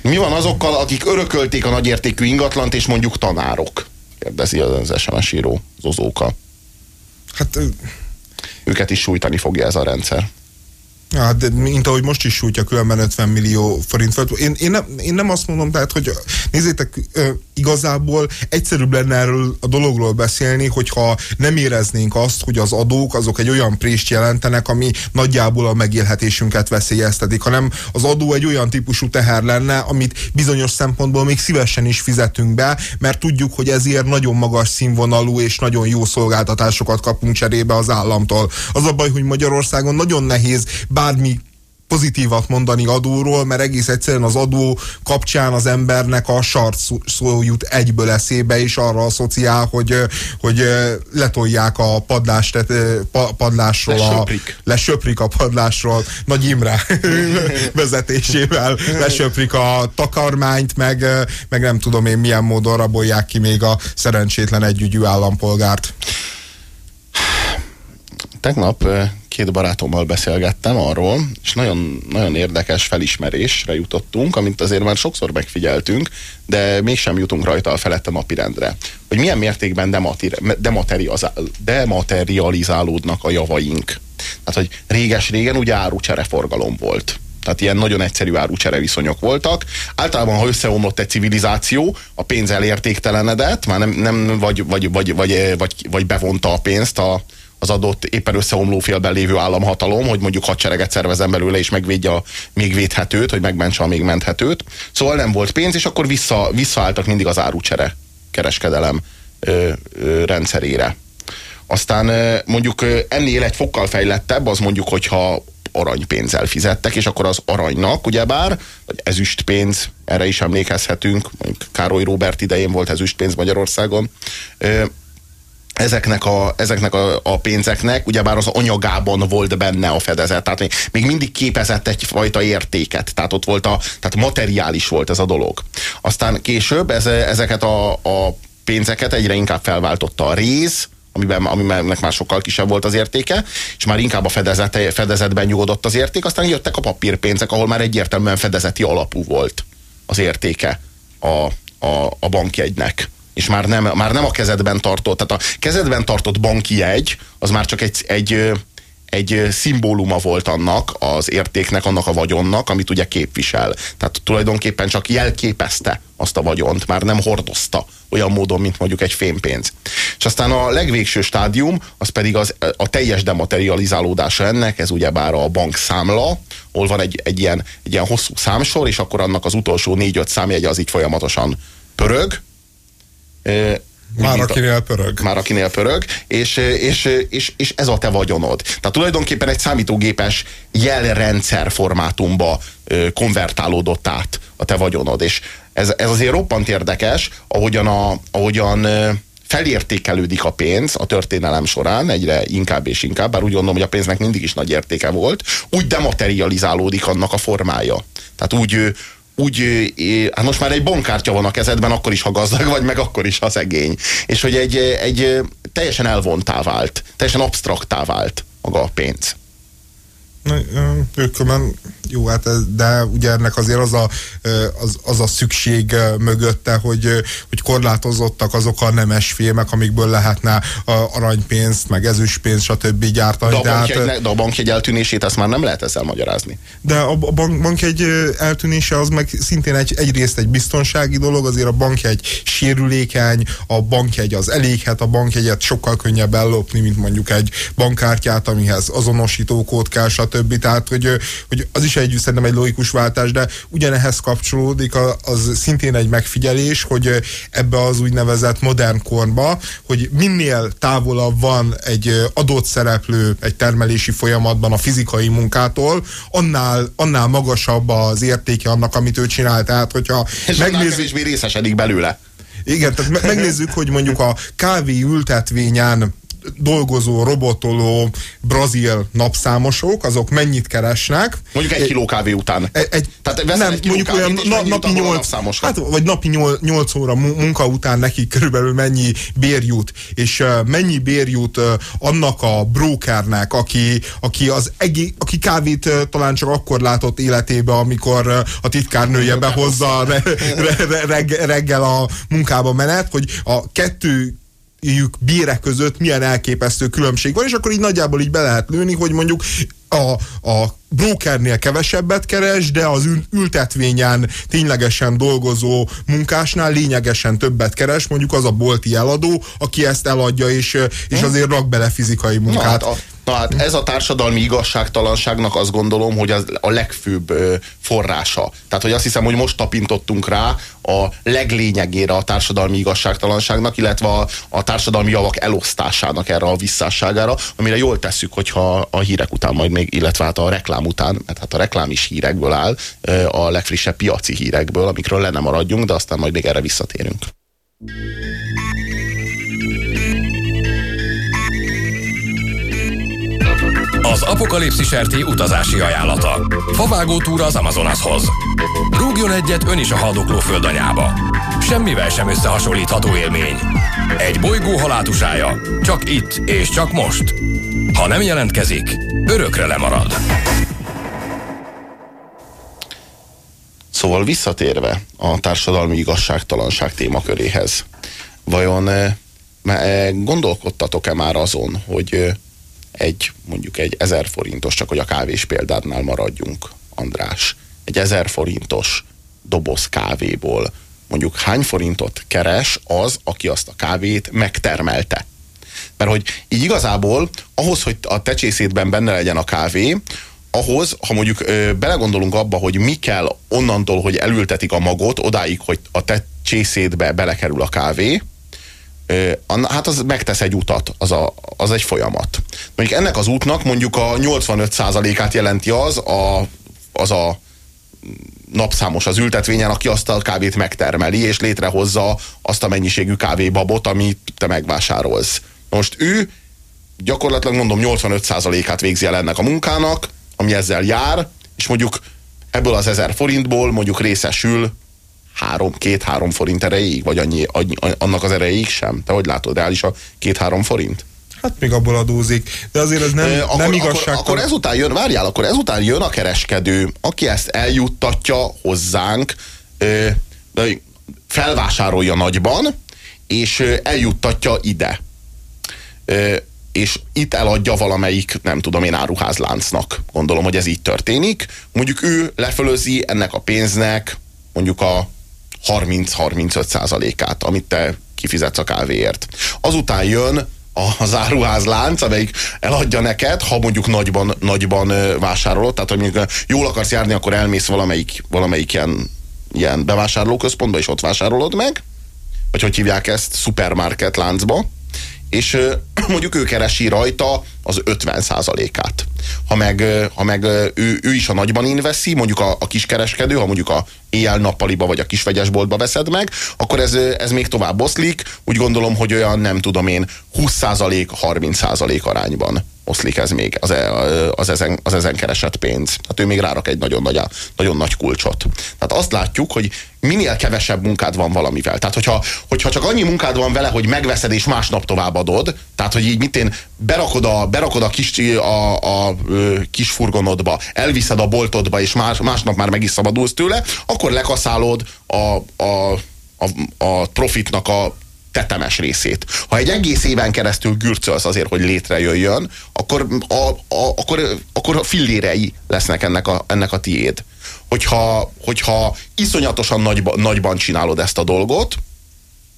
Mi van azokkal, akik örökölték a nagyértékű ingatlant, és mondjuk tanárok? Kérdezi az SMS író, Zozóka.
Hát
Őket is sújtani fogja ez a rendszer.
Hát, de mint ahogy most is sújtja különben 50 millió forint föld. Én, én, nem, én nem azt mondom, tehát, hogy nézzétek, igazából egyszerűbb lenne erről a dologról beszélni, hogyha nem éreznénk azt, hogy az adók azok egy olyan prést jelentenek, ami nagyjából a megélhetésünket veszélyeztetik, hanem az adó egy olyan típusú teher lenne, amit bizonyos szempontból még szívesen is fizetünk be, mert tudjuk, hogy ezért nagyon magas színvonalú és nagyon jó szolgáltatásokat kapunk cserébe az államtól. Az a baj, hogy Magyarországon nagyon nehéz bármi pozitívat mondani adóról, mert egész egyszerűen az adó kapcsán az embernek a sart szó jut egyből eszébe, és arra asszociál, hogy, hogy letolják a padlást, padlásról.
Lesöprik.
A, lesöprik a padlásról. Nagy Imre vezetésével lesöprik a takarmányt, meg, meg nem tudom én milyen módon rabolják ki még a szerencsétlen együgyű állampolgárt.
Tegnap két barátommal beszélgettem arról, és nagyon, nagyon érdekes felismerésre jutottunk, amit azért már sokszor megfigyeltünk, de mégsem jutunk rajta a felette napirendre. Hogy milyen mértékben dematerializálódnak a javaink. Tehát, hogy réges-régen ugye árucsereforgalom volt. Tehát ilyen nagyon egyszerű árucsere viszonyok voltak. Általában, ha összeomlott egy civilizáció, a pénz elértéktelenedett, már nem, nem vagy, vagy, vagy, vagy, vagy, vagy bevonta a pénzt a, az adott éppen összeomló félben lévő államhatalom, hogy mondjuk hadsereget szervezem belőle, és megvédje a még védhetőt, hogy megmentse a még menthetőt. Szóval nem volt pénz, és akkor vissza, visszaálltak mindig az árucsere kereskedelem ö, ö, rendszerére. Aztán ö, mondjuk ennél egy fokkal fejlettebb, az mondjuk, hogyha aranypénzzel fizettek, és akkor az aranynak, ugyebár, ezüstpénz, erre is emlékezhetünk, mondjuk Károly Róbert idején volt ezüstpénz Magyarországon, ö, ezeknek a, ezeknek a, a pénzeknek, ugyebár az anyagában volt benne a fedezet, tehát még, mindig képezett egyfajta értéket, tehát ott volt a, tehát materiális volt ez a dolog. Aztán később ez, ezeket a, a pénzeket egyre inkább felváltotta a réz, amiben, amiben már sokkal kisebb volt az értéke, és már inkább a fedezet, fedezetben nyugodott az érték, aztán jöttek a papírpénzek, ahol már egyértelműen fedezeti alapú volt az értéke a, a, a bankjegynek és már nem, már nem a kezedben tartott, tehát a kezedben tartott banki jegy, az már csak egy, egy, egy szimbóluma volt annak az értéknek, annak a vagyonnak, amit ugye képvisel. Tehát tulajdonképpen csak jelképezte azt a vagyont, már nem hordozta olyan módon, mint mondjuk egy fémpénz. És aztán a legvégső stádium, az pedig az, a teljes dematerializálódása ennek, ez ugyebár a bankszámla, ahol van egy, egy, ilyen, egy ilyen hosszú számsor, és akkor annak az utolsó négy-öt számjegye az így folyamatosan pörög,
már akinél pörög.
Már akinél pörög, és, és, és, és ez a te vagyonod. Tehát tulajdonképpen egy számítógépes jelrendszer formátumba konvertálódott át a te vagyonod. És ez, ez azért roppant érdekes, ahogyan, a, ahogyan felértékelődik a pénz a történelem során, egyre inkább és inkább, bár úgy gondolom, hogy a pénznek mindig is nagy értéke volt, úgy dematerializálódik annak a formája. Tehát úgy, úgy, hát most már egy bankkártya van a kezedben, akkor is, ha gazdag vagy, meg akkor is, ha szegény. És hogy egy, egy teljesen elvontá vált, teljesen absztraktá vált maga a pénz.
Ők jó, hát de ugye ennek azért az a, az, az a szükség mögötte, hogy, hogy korlátozottak azok a nemes filmek, amikből lehetne aranypénzt, meg ezüstpénzt, stb. gyártani.
De a, bankjegy, hát, de a bankjegy eltűnését azt már nem lehet ezzel magyarázni.
De a bank, bankjegy eltűnése az meg szintén egy, egyrészt egy biztonsági dolog, azért a bankjegy sérülékeny, a bankjegy az eléghet, a bankjegyet sokkal könnyebb ellopni, mint mondjuk egy bankkártyát, amihez azonosítókód kell, stb. Tehát, hogy, hogy az is egy, szerintem egy logikus váltás, de ugyanehhez kapcsolódik az szintén egy megfigyelés, hogy ebbe az úgynevezett modern korba, hogy minél távolabb van egy adott szereplő egy termelési folyamatban a fizikai munkától, annál, annál magasabb az értéke annak, amit ő csinál. Tehát, hogyha
És megnézzük, részesedik belőle.
Igen, tehát megnézzük, hogy mondjuk a kávé ültetvényen dolgozó, robotoló brazil napszámosok, azok mennyit keresnek.
Mondjuk egy kiló kávé után.
Egy, egy,
Tehát
nem,
egy
mondjuk olyan na, napi 8, hát, vagy napi 8, 8 óra munka után neki körülbelül mennyi bér jut, és uh, mennyi bér jut uh, annak a brokernek, aki, aki, az egi, aki kávét uh, talán csak akkor látott életébe, amikor uh, a titkárnője behozza re, re, re, reggel a munkába menet, hogy a kettő bírek között milyen elképesztő különbség van, és akkor így nagyjából így be lehet lőni, hogy mondjuk a, a brokernél kevesebbet keres, de az ültetvényen ténylegesen dolgozó munkásnál lényegesen többet keres, mondjuk az a bolti eladó, aki ezt eladja, és, és hm? azért rak bele fizikai munkát. Na, hát
a Na hát ez a társadalmi igazságtalanságnak azt gondolom, hogy az a legfőbb forrása. Tehát, hogy azt hiszem, hogy most tapintottunk rá a leglényegére a társadalmi igazságtalanságnak, illetve a, a társadalmi javak elosztásának erre a visszásságára, amire jól tesszük, hogyha a hírek után majd még, illetve hát a reklám után, mert hát a reklám is hírekből áll, a legfrissebb piaci hírekből, amikről le nem maradjunk, de aztán majd még erre visszatérünk.
Az Apokalipszis RT utazási ajánlata. Favágó túra az Amazonashoz. Rúgjon egyet ön is a haldokló földanyába. Semmivel sem összehasonlítható élmény. Egy bolygó halátusája. Csak itt és csak most. Ha nem jelentkezik, örökre lemarad.
Szóval visszatérve a társadalmi igazságtalanság témaköréhez, vajon eh, eh, gondolkodtatok-e már azon, hogy eh, egy mondjuk egy ezer forintos, csak hogy a kávés példádnál maradjunk, András, egy ezer forintos doboz kávéból mondjuk hány forintot keres az, aki azt a kávét megtermelte. Mert hogy így igazából ahhoz, hogy a tecsészétben benne legyen a kávé, ahhoz, ha mondjuk ö, belegondolunk abba, hogy mi kell onnantól, hogy elültetik a magot, odáig, hogy a te csészétbe belekerül a kávé, hát az megtesz egy utat, az, a, az egy folyamat. Mondjuk ennek az útnak mondjuk a 85%-át jelenti az a, az a napszámos az ültetvényen, aki azt a kávét megtermeli, és létrehozza azt a mennyiségű kávébabot, amit te megvásárolsz. Most ő gyakorlatilag mondom 85%-át végzi el ennek a munkának, ami ezzel jár, és mondjuk ebből az 1000 forintból mondjuk részesül három, két-három forint erejéig, vagy annyi, annyi, annak az erejéig sem? Te hogy látod, reális a két-három forint?
Hát még abból adózik, de azért ez nem, e, akkor, nem igazság.
Akkor, akkor ezután jön, várjál, akkor ezután jön a kereskedő, aki ezt eljuttatja hozzánk, e, felvásárolja nagyban, és eljuttatja ide. E, és itt eladja valamelyik, nem tudom én, áruházláncnak. Gondolom, hogy ez így történik. Mondjuk ő lefölözi ennek a pénznek mondjuk a 30-35 százalékát, amit te kifizetsz a kávéért. Azután jön az áruházlánc, amelyik eladja neked, ha mondjuk nagyban, nagyban vásárolod, tehát hogy mondjuk jól akarsz járni, akkor elmész valamelyik, valamelyik ilyen, ilyen bevásárlóközpontba, és ott vásárolod meg, vagy hogy hívják ezt, szupermarket láncba, és mondjuk ő keresi rajta az 50 át Ha meg, ha meg ő, ő is a nagyban inveszi, mondjuk a, a kiskereskedő, ha mondjuk a éjjel-nappaliba vagy a kisvegyesboltba veszed meg, akkor ez, ez még tovább oszlik. Úgy gondolom, hogy olyan nem tudom én 20%-30% arányban oszlik ez még, az, e, az, ezen, az ezen keresett pénz. Hát ő még rárak egy nagyon nagy, nagyon nagy kulcsot. Tehát azt látjuk, hogy minél kevesebb munkád van valamivel. Tehát hogyha, hogyha csak annyi munkád van vele, hogy megveszed és másnap továbbadod, tehát hogy így mit én berakod a, berakod a, kis, a, a, a kis furgonodba, elviszed a boltodba, és más, másnap már meg is szabadulsz tőle, akkor lekaszálod a, a, a, a profitnak a tetemes részét. Ha egy egész éven keresztül gürcölsz azért, hogy létrejöjjön, akkor a, a, akkor, akkor a fillérei lesznek ennek a, ennek a tiéd. Hogyha, hogyha iszonyatosan nagyba, nagyban csinálod ezt a dolgot,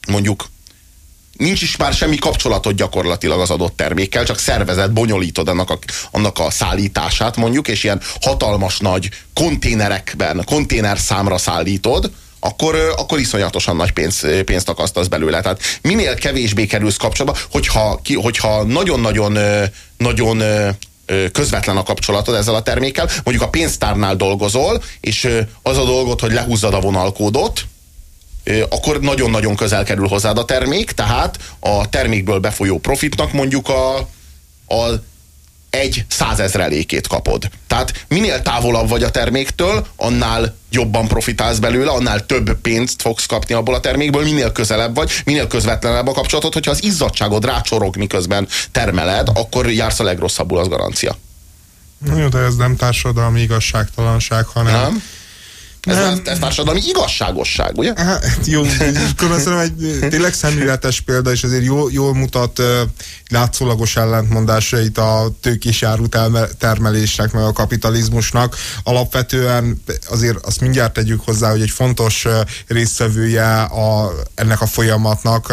mondjuk nincs is már semmi kapcsolatod gyakorlatilag az adott termékkel, csak szervezet, bonyolítod annak a, annak a szállítását mondjuk, és ilyen hatalmas nagy konténerekben, konténer számra szállítod, akkor, akkor iszonyatosan nagy pénz, pénzt akasztasz belőle. Tehát minél kevésbé kerülsz kapcsolatba, hogyha, ki, hogyha nagyon-nagyon nagyon közvetlen a kapcsolatod ezzel a termékkel, mondjuk a pénztárnál dolgozol, és az a dolgot, hogy lehúzzad a vonalkódot, akkor nagyon-nagyon közel kerül hozzád a termék, tehát a termékből befolyó profitnak mondjuk a, a egy százezrelékét kapod. Tehát minél távolabb vagy a terméktől, annál jobban profitálsz belőle, annál több pénzt fogsz kapni abból a termékből, minél közelebb vagy, minél közvetlenebb a kapcsolatod, hogyha az izzadságod rácsorog, miközben termeled, akkor jársz a legrosszabbul, az garancia.
Na jó, de ez nem társadalmi igazságtalanság, hanem,
nem? Ez, nem. ez társadalmi igazságosság, ugye?
Hát, jó, különben egy tényleg szemléletes példa, és azért jól, jól mutat látszólagos ellentmondásait a tőkés áru termelésnek, meg a kapitalizmusnak. Alapvetően azért azt mindjárt tegyük hozzá, hogy egy fontos résztvevője a, ennek a folyamatnak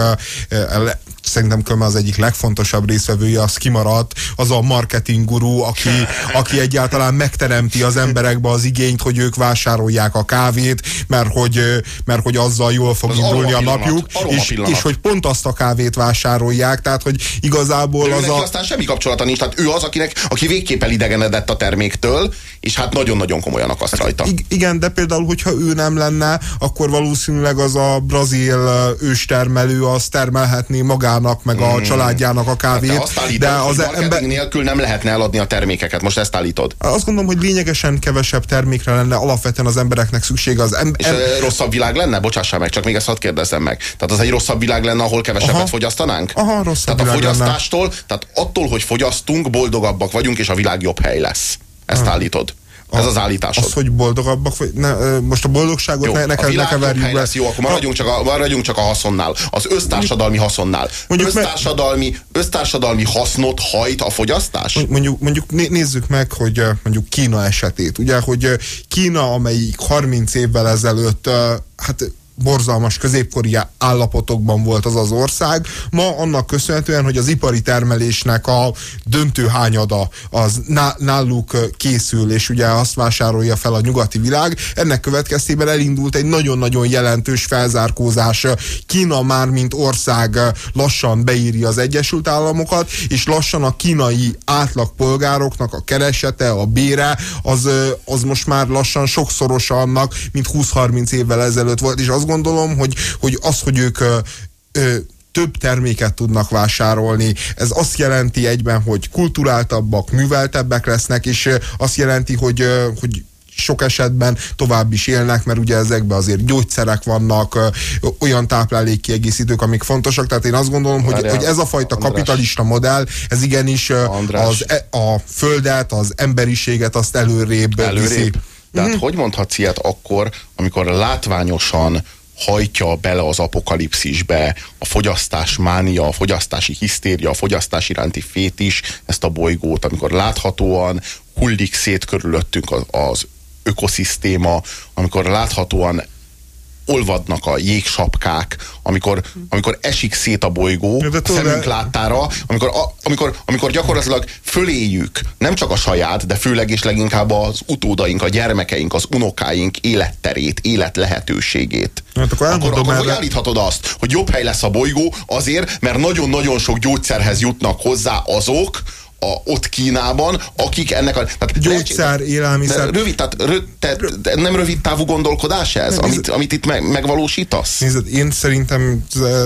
szerintem Köme az egyik legfontosabb részvevője, az kimaradt, az a marketing guru, aki, aki egyáltalán megteremti az emberekbe az igényt, hogy ők vásárolják a kávét, mert hogy, mert hogy azzal jól fog az indulni a napjuk, és, és hogy pont azt a kávét vásárolják, tehát hogy igazából
de
az a...
aztán semmi kapcsolata nincs, tehát ő az, akinek, aki végképp elidegenedett a terméktől, és hát nagyon-nagyon komolyan akaszt rajta.
I- igen, de például, hogyha ő nem lenne, akkor valószínűleg az a brazil őstermelő az termelhetné magának, meg a hmm. családjának a kávét. Hát
azt állítod, de az ember nélkül nem lehetne eladni a termékeket. Most ezt állítod.
Azt gondolom, hogy lényegesen kevesebb termékre lenne alapvetően az embereknek szüksége. Az em-
és em- rosszabb világ lenne? Bocsássál meg, csak még ezt hadd kérdezzem meg. Tehát az egy rosszabb világ lenne, ahol kevesebbet Aha. fogyasztanánk?
Aha, rosszabb
Tehát a fogyasztástól, lenne. tehát attól, hogy fogyasztunk, boldogabbak vagyunk, és a világ jobb hely lesz. Ezt Aha. állítod. Ez az állításod.
Az, hogy boldogabbak, vagy ne, most a boldogságot
jó,
ne, ne, ne keverjük be.
Lesz, jó, akkor maradjunk csak, a, maradjunk csak a haszonnál. Az össztársadalmi haszonnál. Mondjuk össztársadalmi, me... össztársadalmi hasznot hajt a fogyasztás?
Mondjuk, mondjuk nézzük meg, hogy mondjuk Kína esetét. Ugye, hogy Kína, amelyik 30 évvel ezelőtt hát borzalmas középkori állapotokban volt az az ország. Ma annak köszönhetően, hogy az ipari termelésnek a döntő hányada az náluk készül, és ugye azt vásárolja fel a nyugati világ. Ennek következtében elindult egy nagyon-nagyon jelentős felzárkózás. Kína már, mint ország lassan beírja az Egyesült Államokat, és lassan a kínai átlagpolgároknak a keresete, a bére, az, az most már lassan sokszorosa annak, mint 20-30 évvel ezelőtt volt, és az azt gondolom, hogy, hogy az, hogy ők ö, ö, több terméket tudnak vásárolni. Ez azt jelenti egyben, hogy kulturáltabbak, műveltebbek lesznek, és azt jelenti, hogy, hogy sok esetben tovább is élnek, mert ugye ezekben azért gyógyszerek vannak, olyan táplálékkiegészítők, amik fontosak, tehát én azt gondolom, hogy, hogy ez a fajta András. kapitalista modell, ez igenis az, e, a földet, az emberiséget azt előrébb, előrébb. viszi.
Tehát mm-hmm. hogy mondhatsz ilyet akkor, amikor látványosan hajtja bele az apokalipszisbe a fogyasztás mánia, a fogyasztási hisztéria, a fogyasztás iránti fétis, ezt a bolygót, amikor láthatóan hullik szét körülöttünk az, az ökoszisztéma, amikor láthatóan olvadnak a jégsapkák, amikor, amikor esik szét a bolygó a szemünk láttára, amikor, a, amikor, amikor gyakorlatilag föléjük nem csak a saját, de főleg és leginkább az utódaink, a gyermekeink, az unokáink életterét, élet lehetőségét. Hát akkor, akkor, akkor hogy állíthatod azt, hogy jobb hely lesz a bolygó azért, mert nagyon-nagyon sok gyógyszerhez jutnak hozzá azok, a, ott Kínában, akik ennek a...
Tehát Gyógyszer, élelmiszer...
Rövid, tehát rö, te, te, nem rövid távú gondolkodás ez, nem, amit, amit itt meg, megvalósítasz?
Nézd, én szerintem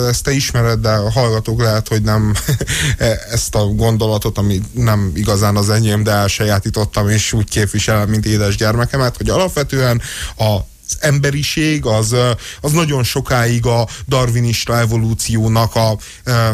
ezt te ismered, de a hallgatók lehet, hogy nem ezt a gondolatot, ami nem igazán az enyém, de elsajátítottam, és úgy képviselem, mint édes gyermekemet, hogy alapvetően a az emberiség az, az nagyon sokáig a darwinista evolúciónak a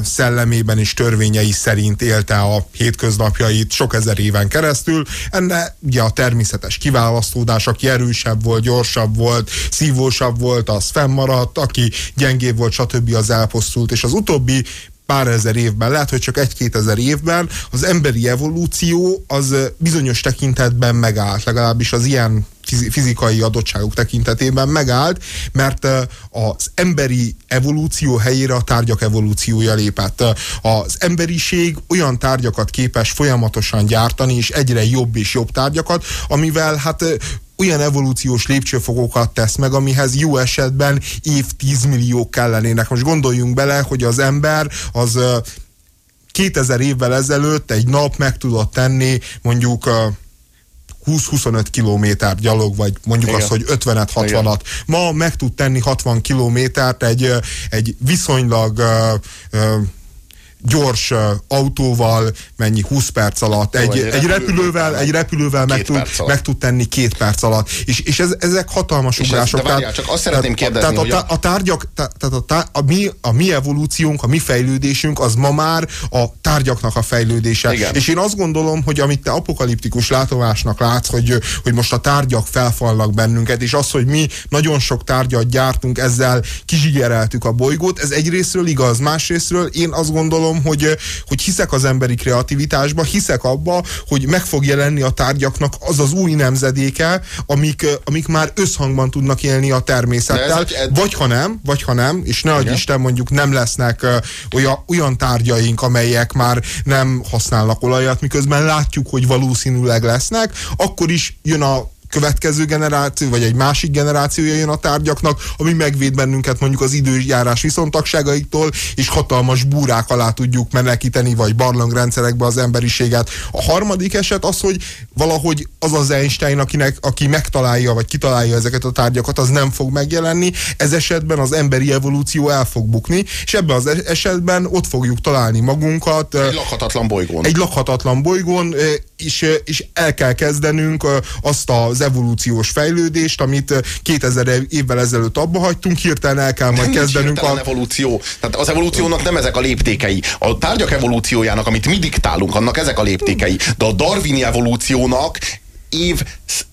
szellemében és törvényei szerint élte a hétköznapjait sok ezer éven keresztül. Enne ugye a természetes kiválasztódás, aki erősebb volt, gyorsabb volt, szívósabb volt, az fennmaradt, aki gyengébb volt, stb. az elposztult, és az utóbbi pár ezer évben, lehet, hogy csak egy-két ezer évben az emberi evolúció az bizonyos tekintetben megállt, legalábbis az ilyen fizikai adottságok tekintetében megállt, mert az emberi evolúció helyére a tárgyak evolúciója lépett. Az emberiség olyan tárgyakat képes folyamatosan gyártani, és egyre jobb és jobb tárgyakat, amivel hát olyan evolúciós lépcsőfokokat tesz meg, amihez jó esetben év tízmilliók kellenének. Most gondoljunk bele, hogy az ember az 2000 évvel ezelőtt egy nap meg tudott tenni mondjuk 20-25 kilométer gyalog, vagy mondjuk
Igen.
azt, hogy 50-et, 60-at. Ma meg tud tenni 60 kilométert egy, egy viszonylag ö, ö, gyors autóval, mennyi 20 perc alatt, egy,
egy
egy,
repülővel
egy repülővel meg tud, meg tud tenni két perc alatt. És, és ez, ezek hatalmas
És ez-
ugrások.
várjál, csak azt szeretném
tehát,
kérdezni,
tehát a,
hogy a-
a tárgyak, tá- tehát a, tá, a, mi, a mi evolúciónk, a mi fejlődésünk az ma már a tárgyaknak a fejlődése.
Igen.
És én azt gondolom, hogy amit te apokaliptikus látomásnak látsz, hogy, hogy most a tárgyak felfalnak bennünket, és az, hogy mi nagyon sok tárgyat gyártunk, ezzel kizsigereltük a bolygót, ez egyrésztről igaz, másrésztről én azt gondolom, hogy, hogy hiszek az emberi kreativitásba, hiszek abba, hogy meg fog jelenni a tárgyaknak az az új nemzedéke, amik, amik már összhangban tudnak élni a természettel,
ez
vagy ha nem, vagy ha nem, és ne adj. Isten mondjuk nem lesznek olyan, olyan tárgyaink, amelyek már nem használnak olajat, miközben látjuk, hogy valószínűleg lesznek, akkor is jön a következő generáció, vagy egy másik generációja jön a tárgyaknak, ami megvéd bennünket mondjuk az időjárás viszontagságaiktól, és hatalmas búrák alá tudjuk menekíteni, vagy barlangrendszerekbe az emberiséget. A harmadik eset az, hogy valahogy az az Einstein, akinek, aki megtalálja, vagy kitalálja ezeket a tárgyakat, az nem fog megjelenni. Ez esetben az emberi evolúció el fog bukni, és ebben az es- esetben ott fogjuk találni magunkat.
Egy lakhatatlan bolygón.
egy lakhatatlan bolygón, és, és el kell kezdenünk azt az evolúciós fejlődést, amit ö, 2000 évvel ezelőtt abba hagytunk, hirtelen el kell majd
Nem
kezdenünk
hirtelen
a...
evolúció. Tehát az evolúciónak nem ezek a léptékei. A tárgyak evolúciójának, amit mi diktálunk, annak ezek a léptékei. De a darwini evolúciónak év,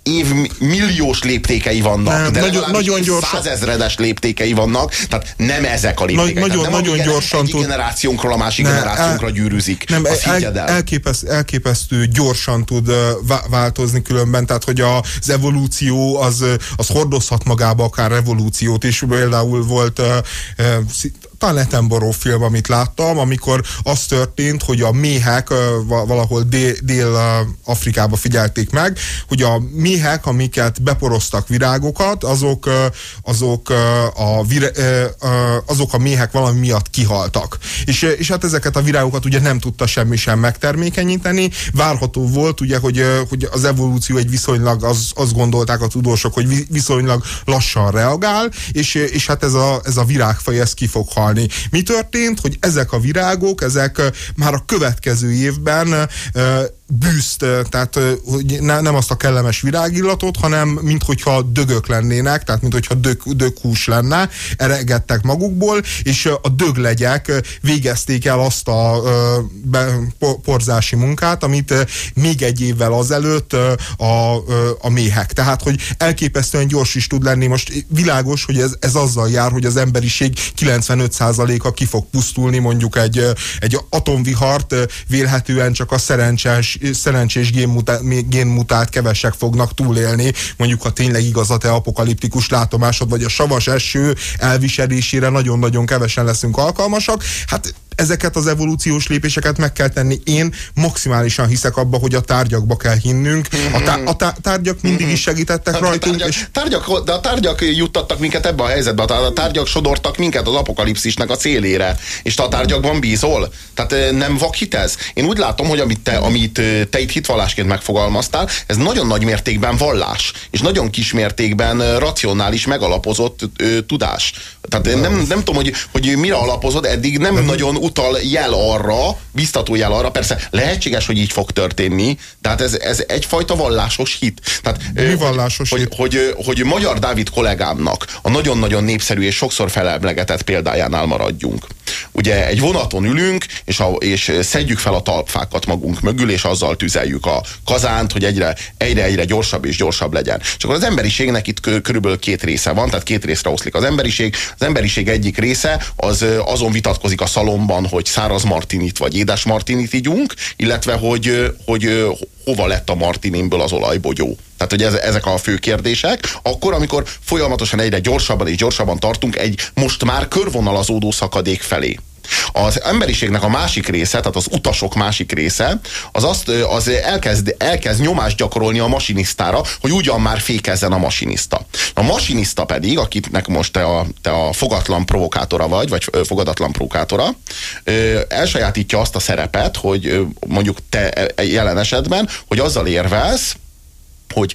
év milliós léptékei vannak.
Nem,
de
nagyon- nagyon gyorsan-
Százezredes léptékei vannak, tehát nem ezek a léptékei.
Nagy- nagyon-
nem
nagyon gyorsan
egy
tud-
generációnkról a másik
Ne,
generációnkra
el-
gyűrűzik.
Nem, el,
el.
elképeszt, elképesztő gyorsan tud változni különben, tehát hogy az evolúció az, az hordozhat magába akár revolúciót is. Például volt talán Attenborough film, amit láttam, amikor az történt, hogy a méhek valahol dél- Dél-Afrikába figyelték meg, hogy a méhek, amiket beporoztak virágokat, azok, azok, a, ö, azok a méhek valami miatt kihaltak. És, és hát ezeket a virágokat ugye nem tudta semmi sem megtermékenyíteni. Várható volt ugye, hogy, hogy az evolúció egy viszonylag, az, azt gondolták a tudósok, hogy vi- viszonylag lassan reagál, és, és hát ez a, ez a virágfaj ez ki fog halni. Mi történt, hogy ezek a virágok, ezek már a következő évben bűzt, tehát hogy ne, nem azt a kellemes virágillatot, hanem mint hogyha dögök lennének, tehát mint hogyha dög, döghús lenne, eregettek magukból, és a döglegyek végezték el azt a be, po- porzási munkát, amit még egy évvel azelőtt a, a méhek. Tehát, hogy elképesztően gyors is tud lenni. Most világos, hogy ez, ez azzal jár, hogy az emberiség 95%-a ki fog pusztulni, mondjuk egy, egy atomvihart vélhetően csak a szerencsés, szerencsés génmutált, génmutált kevesek fognak túlélni, mondjuk ha tényleg igaz a te apokaliptikus látomásod, vagy a savas eső elviselésére nagyon-nagyon kevesen leszünk alkalmasak. Hát ezeket az evolúciós lépéseket meg kell tenni. Én maximálisan hiszek abba, hogy a tárgyakba kell hinnünk. A, tá- a tá- tárgyak mindig is segítettek
Hát
rajtunk,
tárgyak,
és
tárgyak, de a tárgyak juttattak minket ebbe a helyzetbe, a a tárgyak sodortak minket az apokalipszisnek a célére, és te a tárgyakban bízol? Tehát nem vakhit ez? Én úgy látom, hogy amit te, amit te itt hitvallásként megfogalmaztál, ez nagyon nagy mértékben vallás, és nagyon kis mértékben racionális, megalapozott ö, tudás. Tehát nem, nem tudom, hogy, hogy mire alapozod, eddig nem nagyon utal jel arra, biztató jel arra, persze lehetséges, hogy így fog történni, tehát ez, ez egyfajta vallásos hit. Tehát,
Mi
hogy-
vallásos
hogy,
hit?
hogy, hogy Magyar Dávid kollégámnak a nagyon-nagyon népszerű és sokszor felemlegetett példájánál maradjunk. Ugye egy vonaton ülünk, és, a, és szedjük fel a talpfákat magunk mögül, és azzal tüzeljük a kazánt, hogy egyre, egyre, egyre gyorsabb és gyorsabb legyen. És akkor az emberiségnek itt kö- körülbelül két része van, tehát két részre oszlik az emberiség. Az emberiség egyik része az azon vitatkozik a szalomban, hogy száraz martinit vagy édes martinit ígyunk, illetve hogy, hogy hova lett a martinimből az olajbogyó. Tehát, hogy ez, ezek a fő kérdések. Akkor, amikor folyamatosan egyre gyorsabban és gyorsabban tartunk egy most már körvonalazódó szakadék felé. Az emberiségnek a másik része, tehát az utasok másik része, az, azt, az elkezd, elkezd nyomást gyakorolni a masinisztára, hogy ugyan már fékezzen a masiniszta. A masiniszta pedig, akitnek most te a, te a fogatlan provokátora vagy, vagy fogadatlan provokátora, elsajátítja azt a szerepet, hogy mondjuk te e- jelen esetben, hogy azzal érvelsz, hogy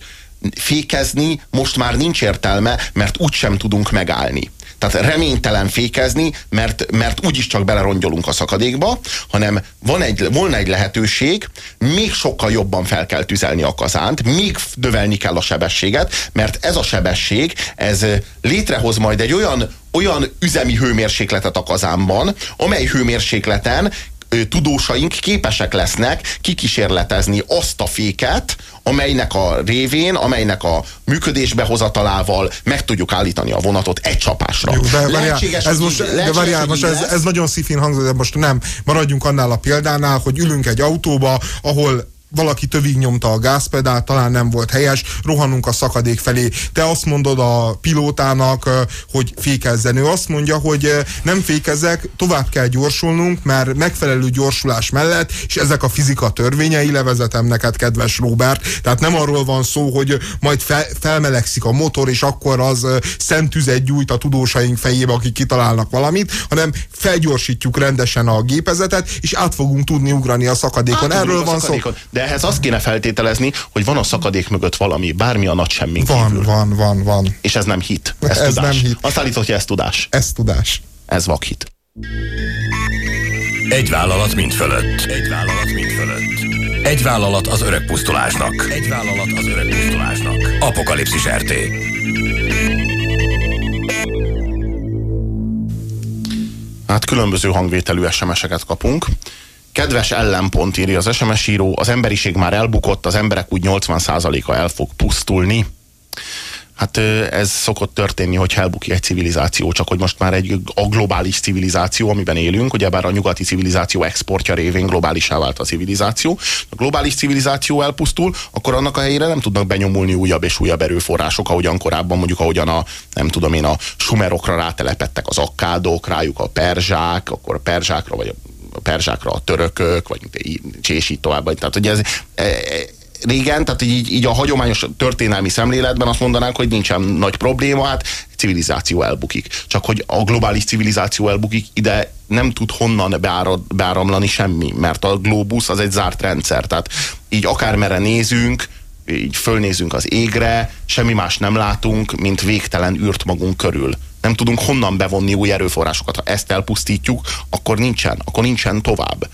fékezni most már nincs értelme, mert úgysem tudunk megállni. Tehát reménytelen fékezni, mert, mert úgyis csak belerongyolunk a szakadékba, hanem van egy, volna egy lehetőség, még sokkal jobban fel kell tüzelni a kazánt, még növelni kell a sebességet, mert ez a sebesség, ez létrehoz majd egy olyan, olyan üzemi hőmérsékletet a kazánban, amely hőmérsékleten tudósaink képesek lesznek kikísérletezni azt a féket, amelynek a révén, amelynek a működésbe hozatalával meg tudjuk állítani a vonatot egy csapásra. Jó,
de várjál, ez most, de várjál, most ez, ez nagyon szifin hangzik, de most nem. Maradjunk annál a példánál, hogy ülünk egy autóba, ahol valaki tövig nyomta a gázpedál, talán nem volt helyes, rohanunk a szakadék felé. Te azt mondod a pilótának, hogy fékezzen. Ő azt mondja, hogy nem fékezek, tovább kell gyorsulnunk, mert megfelelő gyorsulás mellett, és ezek a fizika törvényei, levezetem neked, kedves Robert, tehát nem arról van szó, hogy majd fel, felmelegszik a motor, és akkor az szentüzet gyújt a tudósaink fejébe, akik kitalálnak valamit, hanem felgyorsítjuk rendesen a gépezetet, és át fogunk tudni ugrani a szakadékon.
Át
Erről van
szó. De ehhez azt kéne feltételezni, hogy van a szakadék mögött valami, bármi a nagy semmi
Van,
kívül.
van, van, van.
És ez nem hit. Ez,
Ez
tudás.
nem hit.
Azt állítod, hogy ez tudás.
Ez tudás.
Ez vakhit.
Egy vállalat mind fölött. Egy vállalat mind fölött. Egy vállalat az öreg pusztulásnak. Egy vállalat az öreg pusztulásnak. Apokalipszis RT.
Hát különböző hangvételű SMS-eket kapunk. Kedves ellenpont írja az SMS író, az emberiség már elbukott, az emberek úgy 80%-a el fog pusztulni. Hát ez szokott történni, hogy elbukik egy civilizáció, csak hogy most már egy a globális civilizáció, amiben élünk, ugyebár a nyugati civilizáció exportja révén globálisá vált a civilizáció. A globális civilizáció elpusztul, akkor annak a helyére nem tudnak benyomulni újabb és újabb erőforrások, ahogyan korábban, mondjuk ahogyan a, nem tudom én, a sumerokra rátelepettek az akkádok, rájuk a perzsák, akkor a perzsákra, vagy a perzsákra a törökök, vagy és így tovább. Tehát, hogy ez, e, e, régen, tehát így, így a hagyományos történelmi szemléletben azt mondanánk, hogy nincsen nagy probléma, hát civilizáció elbukik. Csak hogy a globális civilizáció elbukik, ide nem tud honnan beárad, beáramlani semmi, mert a globus az egy zárt rendszer, tehát így akármere nézünk, így fölnézünk az égre, semmi más nem látunk, mint végtelen űrt magunk körül. Nem tudunk honnan bevonni új erőforrásokat. Ha ezt elpusztítjuk, akkor nincsen, akkor nincsen tovább.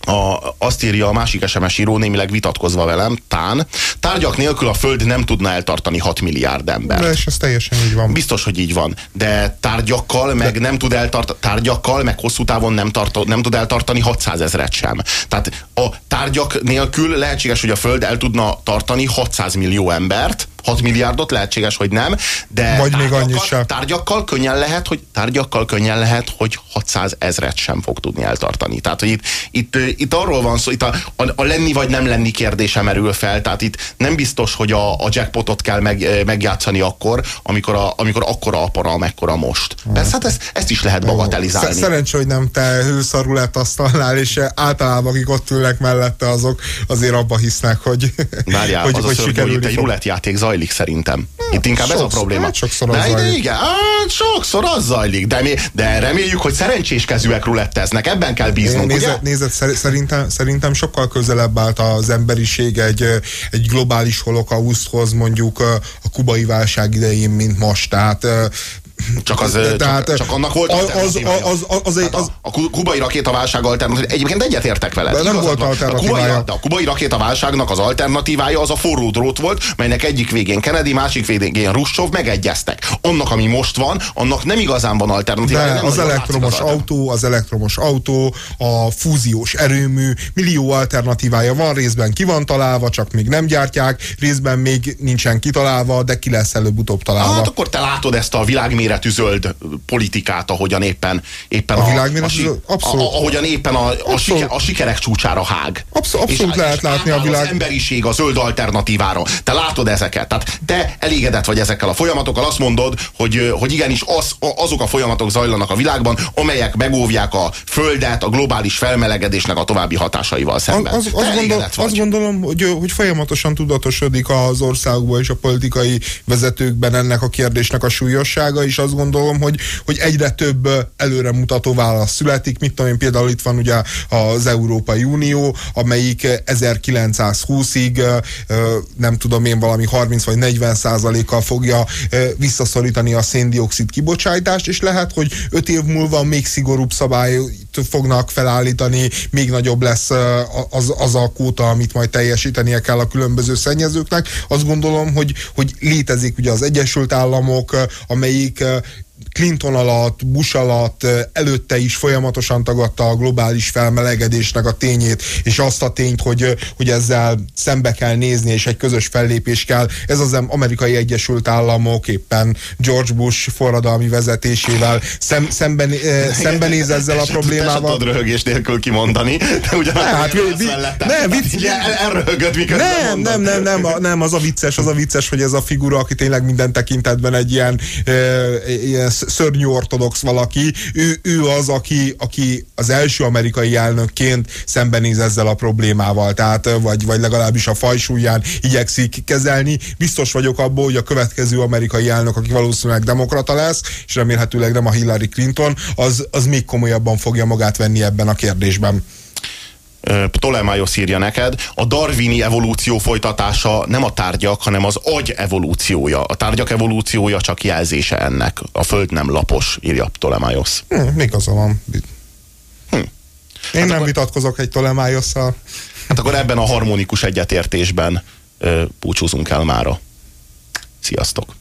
A, azt írja a másik SMS író, némileg vitatkozva velem, Tán, tárgyak nélkül a Föld nem tudna eltartani 6 milliárd ember.
De és ez teljesen így van.
Biztos, hogy így van. De tárgyakkal meg De... nem tud eltartani, tárgyakkal meg hosszú távon nem, tart, nem tud eltartani 600 ezeret sem. Tehát a tárgyak nélkül lehetséges, hogy a Föld el tudna tartani 600 millió embert, 6 milliárdot, lehetséges, hogy nem, de
Vagy még annyit sem.
tárgyakkal könnyen lehet, hogy tárgyakkal könnyen lehet, hogy 600 ezret sem fog tudni eltartani. Tehát, hogy itt, itt, itt arról van szó, itt a, a, a lenni vagy nem lenni kérdése merül fel, tehát itt nem biztos, hogy a, a jackpotot kell meg, megjátszani akkor, amikor, a, amikor akkora a para, amekkora most. Persze, hát ezt, ezt is lehet bagatelizálni.
Szerencsé, hogy nem te rulett asztalnál, és általában akik ott ülnek mellette, azok azért abba hisznek, hogy,
Várjál,
hogy,
az
hogy
a szörnyű, hogy itt egy rulettjáték zajlik szerintem. Itt inkább ez a
Sokszor-
probléma.
hát sokszor az
de,
zajlik.
igen, hát sokszor az zajlik, de, mi, de reméljük, hogy szerencsés kezűek ruletteznek, ebben kell bíznunk?
Nézed, nézed, szer- szerintem, szerintem sokkal közelebb állt az emberiség egy, egy globális holokauszthoz mondjuk a kubai válság idején, mint most. Tehát
Csak, az, csak, csak annak volt
az, az, az, az, az,
Hát
az,
a, a ku- kubai rakétaválság alternatívája. Egyébként egyetértek veled.
De nem
igazad
volt alternatívája.
A kubai, de a kubai rakétaválságnak az alternatívája az a forró drót volt, melynek egyik végén Kennedy, másik végén Russov megegyeztek. Annak, ami most van, annak nem igazán van alternatívája.
de az elektromos
az
autó, az elektromos autó, a fúziós erőmű, millió alternatívája van, részben ki van találva, csak még nem gyártják, részben még nincsen kitalálva, de ki lesz előbb-utóbb találva.
Hát akkor te látod ezt a világméretű zöld politikát, ahogyan éppen, éppen
A
a,
világméretű
a?
Abszolút.
a, ahogyan éppen a, a, siker, a sikerek csúcsára hág.
Abszolút- abszolút
és,
lehet
és
látni a világ-
Az emberiség a zöld alternatívára. Te látod ezeket. Tehát te elégedett vagy ezekkel a folyamatokkal, azt mondod, hogy, hogy igenis az, azok a folyamatok zajlanak a világban, amelyek megóvják a földet a globális felmelegedésnek a további hatásaival szemben.
Az, az, azt, gondol, azt gondolom, hogy, hogy folyamatosan tudatosodik az országban és a politikai vezetőkben ennek a kérdésnek a súlyossága, és és azt gondolom, hogy, hogy egyre több előremutató válasz születik. Mit tudom én, például itt van ugye az Európai Unió, amelyik 1920-ig nem tudom én valami 30 vagy 40 százalékkal fogja visszaszorítani a széndiokszid kibocsátást, és lehet, hogy 5 év múlva még szigorúbb szabály fognak felállítani, még nagyobb lesz az, az a kóta, amit majd teljesítenie kell a különböző szennyezőknek. Azt gondolom, hogy, hogy létezik ugye az Egyesült Államok, amelyik Clinton alatt, Bush alatt előtte is folyamatosan tagadta a globális felmelegedésnek a tényét, és azt a tényt, hogy, hogy ezzel szembe kell nézni, és egy közös fellépés kell. Ez az amerikai Egyesült Államok éppen George Bush forradalmi vezetésével szem, szemben, szembenéz ezzel a problémával.
Nem röhögés nélkül kimondani, de ugyanakkor
hát, vi, nem, vicc,
elröhögöd, miközben
nem, nem, nem, nem, nem, nem, az a vicces, az a vicces, hogy ez a figura, aki tényleg minden tekintetben egy ilyen, e, ilyen szörnyű ortodox valaki, ő, ő az, aki, aki az első amerikai elnökként szembenéz ezzel a problémával, tehát vagy, vagy legalábbis a fajsúlyán igyekszik kezelni. Biztos vagyok abból, hogy a következő amerikai elnök, aki valószínűleg demokrata lesz, és remélhetőleg nem a Hillary Clinton, az, az még komolyabban fogja magát venni ebben a kérdésben.
Ptolemaios írja neked, a darwini evolúció folytatása nem a tárgyak, hanem az agy evolúciója. A tárgyak evolúciója csak jelzése ennek. A föld nem lapos, írja Ptolemaios.
Hm, igaza van. Hm. Én hát nem akkor, vitatkozok egy Ptolemaiosszal.
Hát akkor ebben a harmonikus egyetértésben ö, búcsúzunk el mára. Sziasztok!